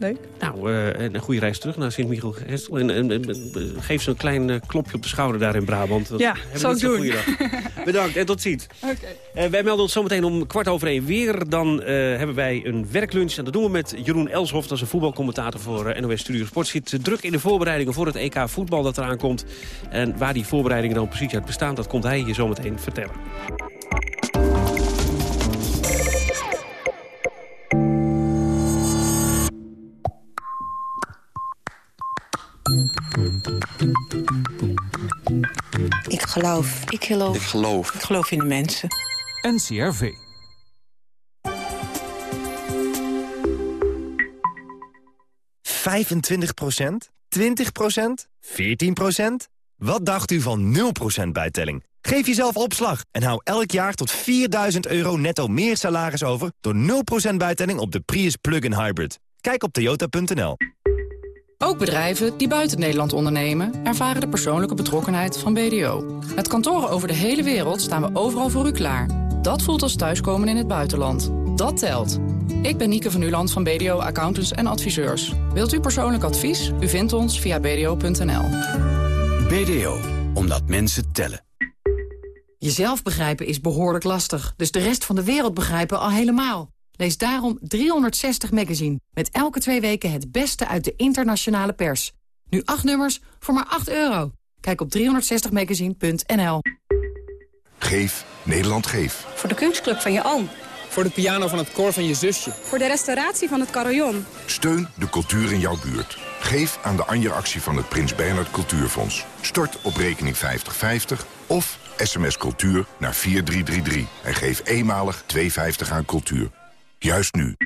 Leuk. Nou, eh, en een goede reis terug naar Sint-Michiel-Gestel. En, en, en, en, geef ze een klein eh, klopje op de schouder daar in Brabant. Dat Ja, hebben zal ik doen. goede dag. Bedankt en tot ziens. Oké. Eh, wij melden ons zometeen om kwart over één weer. Dan eh, hebben wij een werklunch. En dat doen we met Jeroen Elshoff. Dat is een voetbalcommentator voor eh, NOS Studio Sport. Zit eh, druk in de voorbereidingen voor het EK voetbal dat eraan komt. En waar die voorbereidingen dan precies uit bestaan... dat komt hij je zometeen vertellen. Ik geloof. Ik geloof. Ik geloof. Ik geloof in de mensen. NCRV. ...25%? 20%? 14%? Wat dacht u van 0% bijtelling? Geef jezelf opslag en hou elk jaar tot 4000 euro netto meer salaris over... door 0% bijtelling op de Prius Plug-in Hybrid. Kijk op toyota.nl. Ook bedrijven die buiten Nederland ondernemen... ervaren de persoonlijke betrokkenheid van BDO. Met kantoren over de hele wereld staan we overal voor u klaar. Dat voelt als thuiskomen in het buitenland. Dat telt. Ik ben Nieke van Uland van BDO Accountants en Adviseurs. Wilt u persoonlijk advies? U vindt ons via bdo.nl. BDO, omdat mensen tellen. Jezelf begrijpen is behoorlijk lastig, dus de rest van de wereld begrijpen al helemaal. Lees daarom 360 Magazine, met elke twee weken het beste uit de internationale pers. Nu acht nummers voor maar 8 euro. Kijk op 360magazine.nl. Geef Nederland Geef. Voor de kunstclub van je oom. Voor de piano van het koor van je zusje. Voor de restauratie van het carillon. Steun de cultuur in jouw buurt. Geef aan de Anja-actie van het Prins Bernhard Cultuurfonds. Stort op rekening 5050 of sms cultuur naar 4333. En geef eenmalig 2,50 aan cultuur. Juist nu.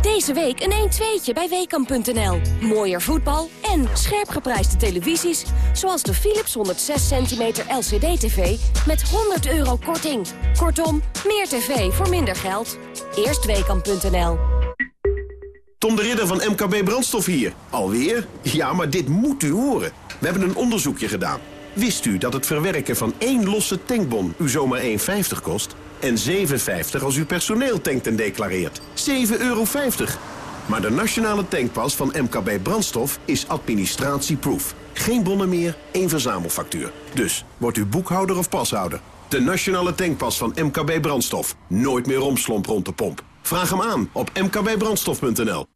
Deze week een 1-2'tje bij Weekamp.nl. Mooier voetbal en scherp geprijsde televisies... zoals de Philips 106 cm LCD-TV met 100 euro korting. Kortom, meer tv voor minder geld. Eerst Weekamp.nl. Tom de Ridder van MKB Brandstof hier. Alweer? Ja, maar dit moet u horen. We hebben een onderzoekje gedaan. Wist u dat het verwerken van één losse tankbon u zomaar 1,50 kost? En 7,50 als u personeel tankt en declareert. 7,50 euro. Maar de nationale tankpas van MKB Brandstof is administratieproof. Geen bonnen meer, één verzamelfactuur. Dus, wordt u boekhouder of pashouder? De nationale tankpas van MKB Brandstof. Nooit meer romslomp rond de pomp. Vraag hem aan op mkbbrandstof.nl.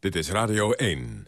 Dit is Radio 1.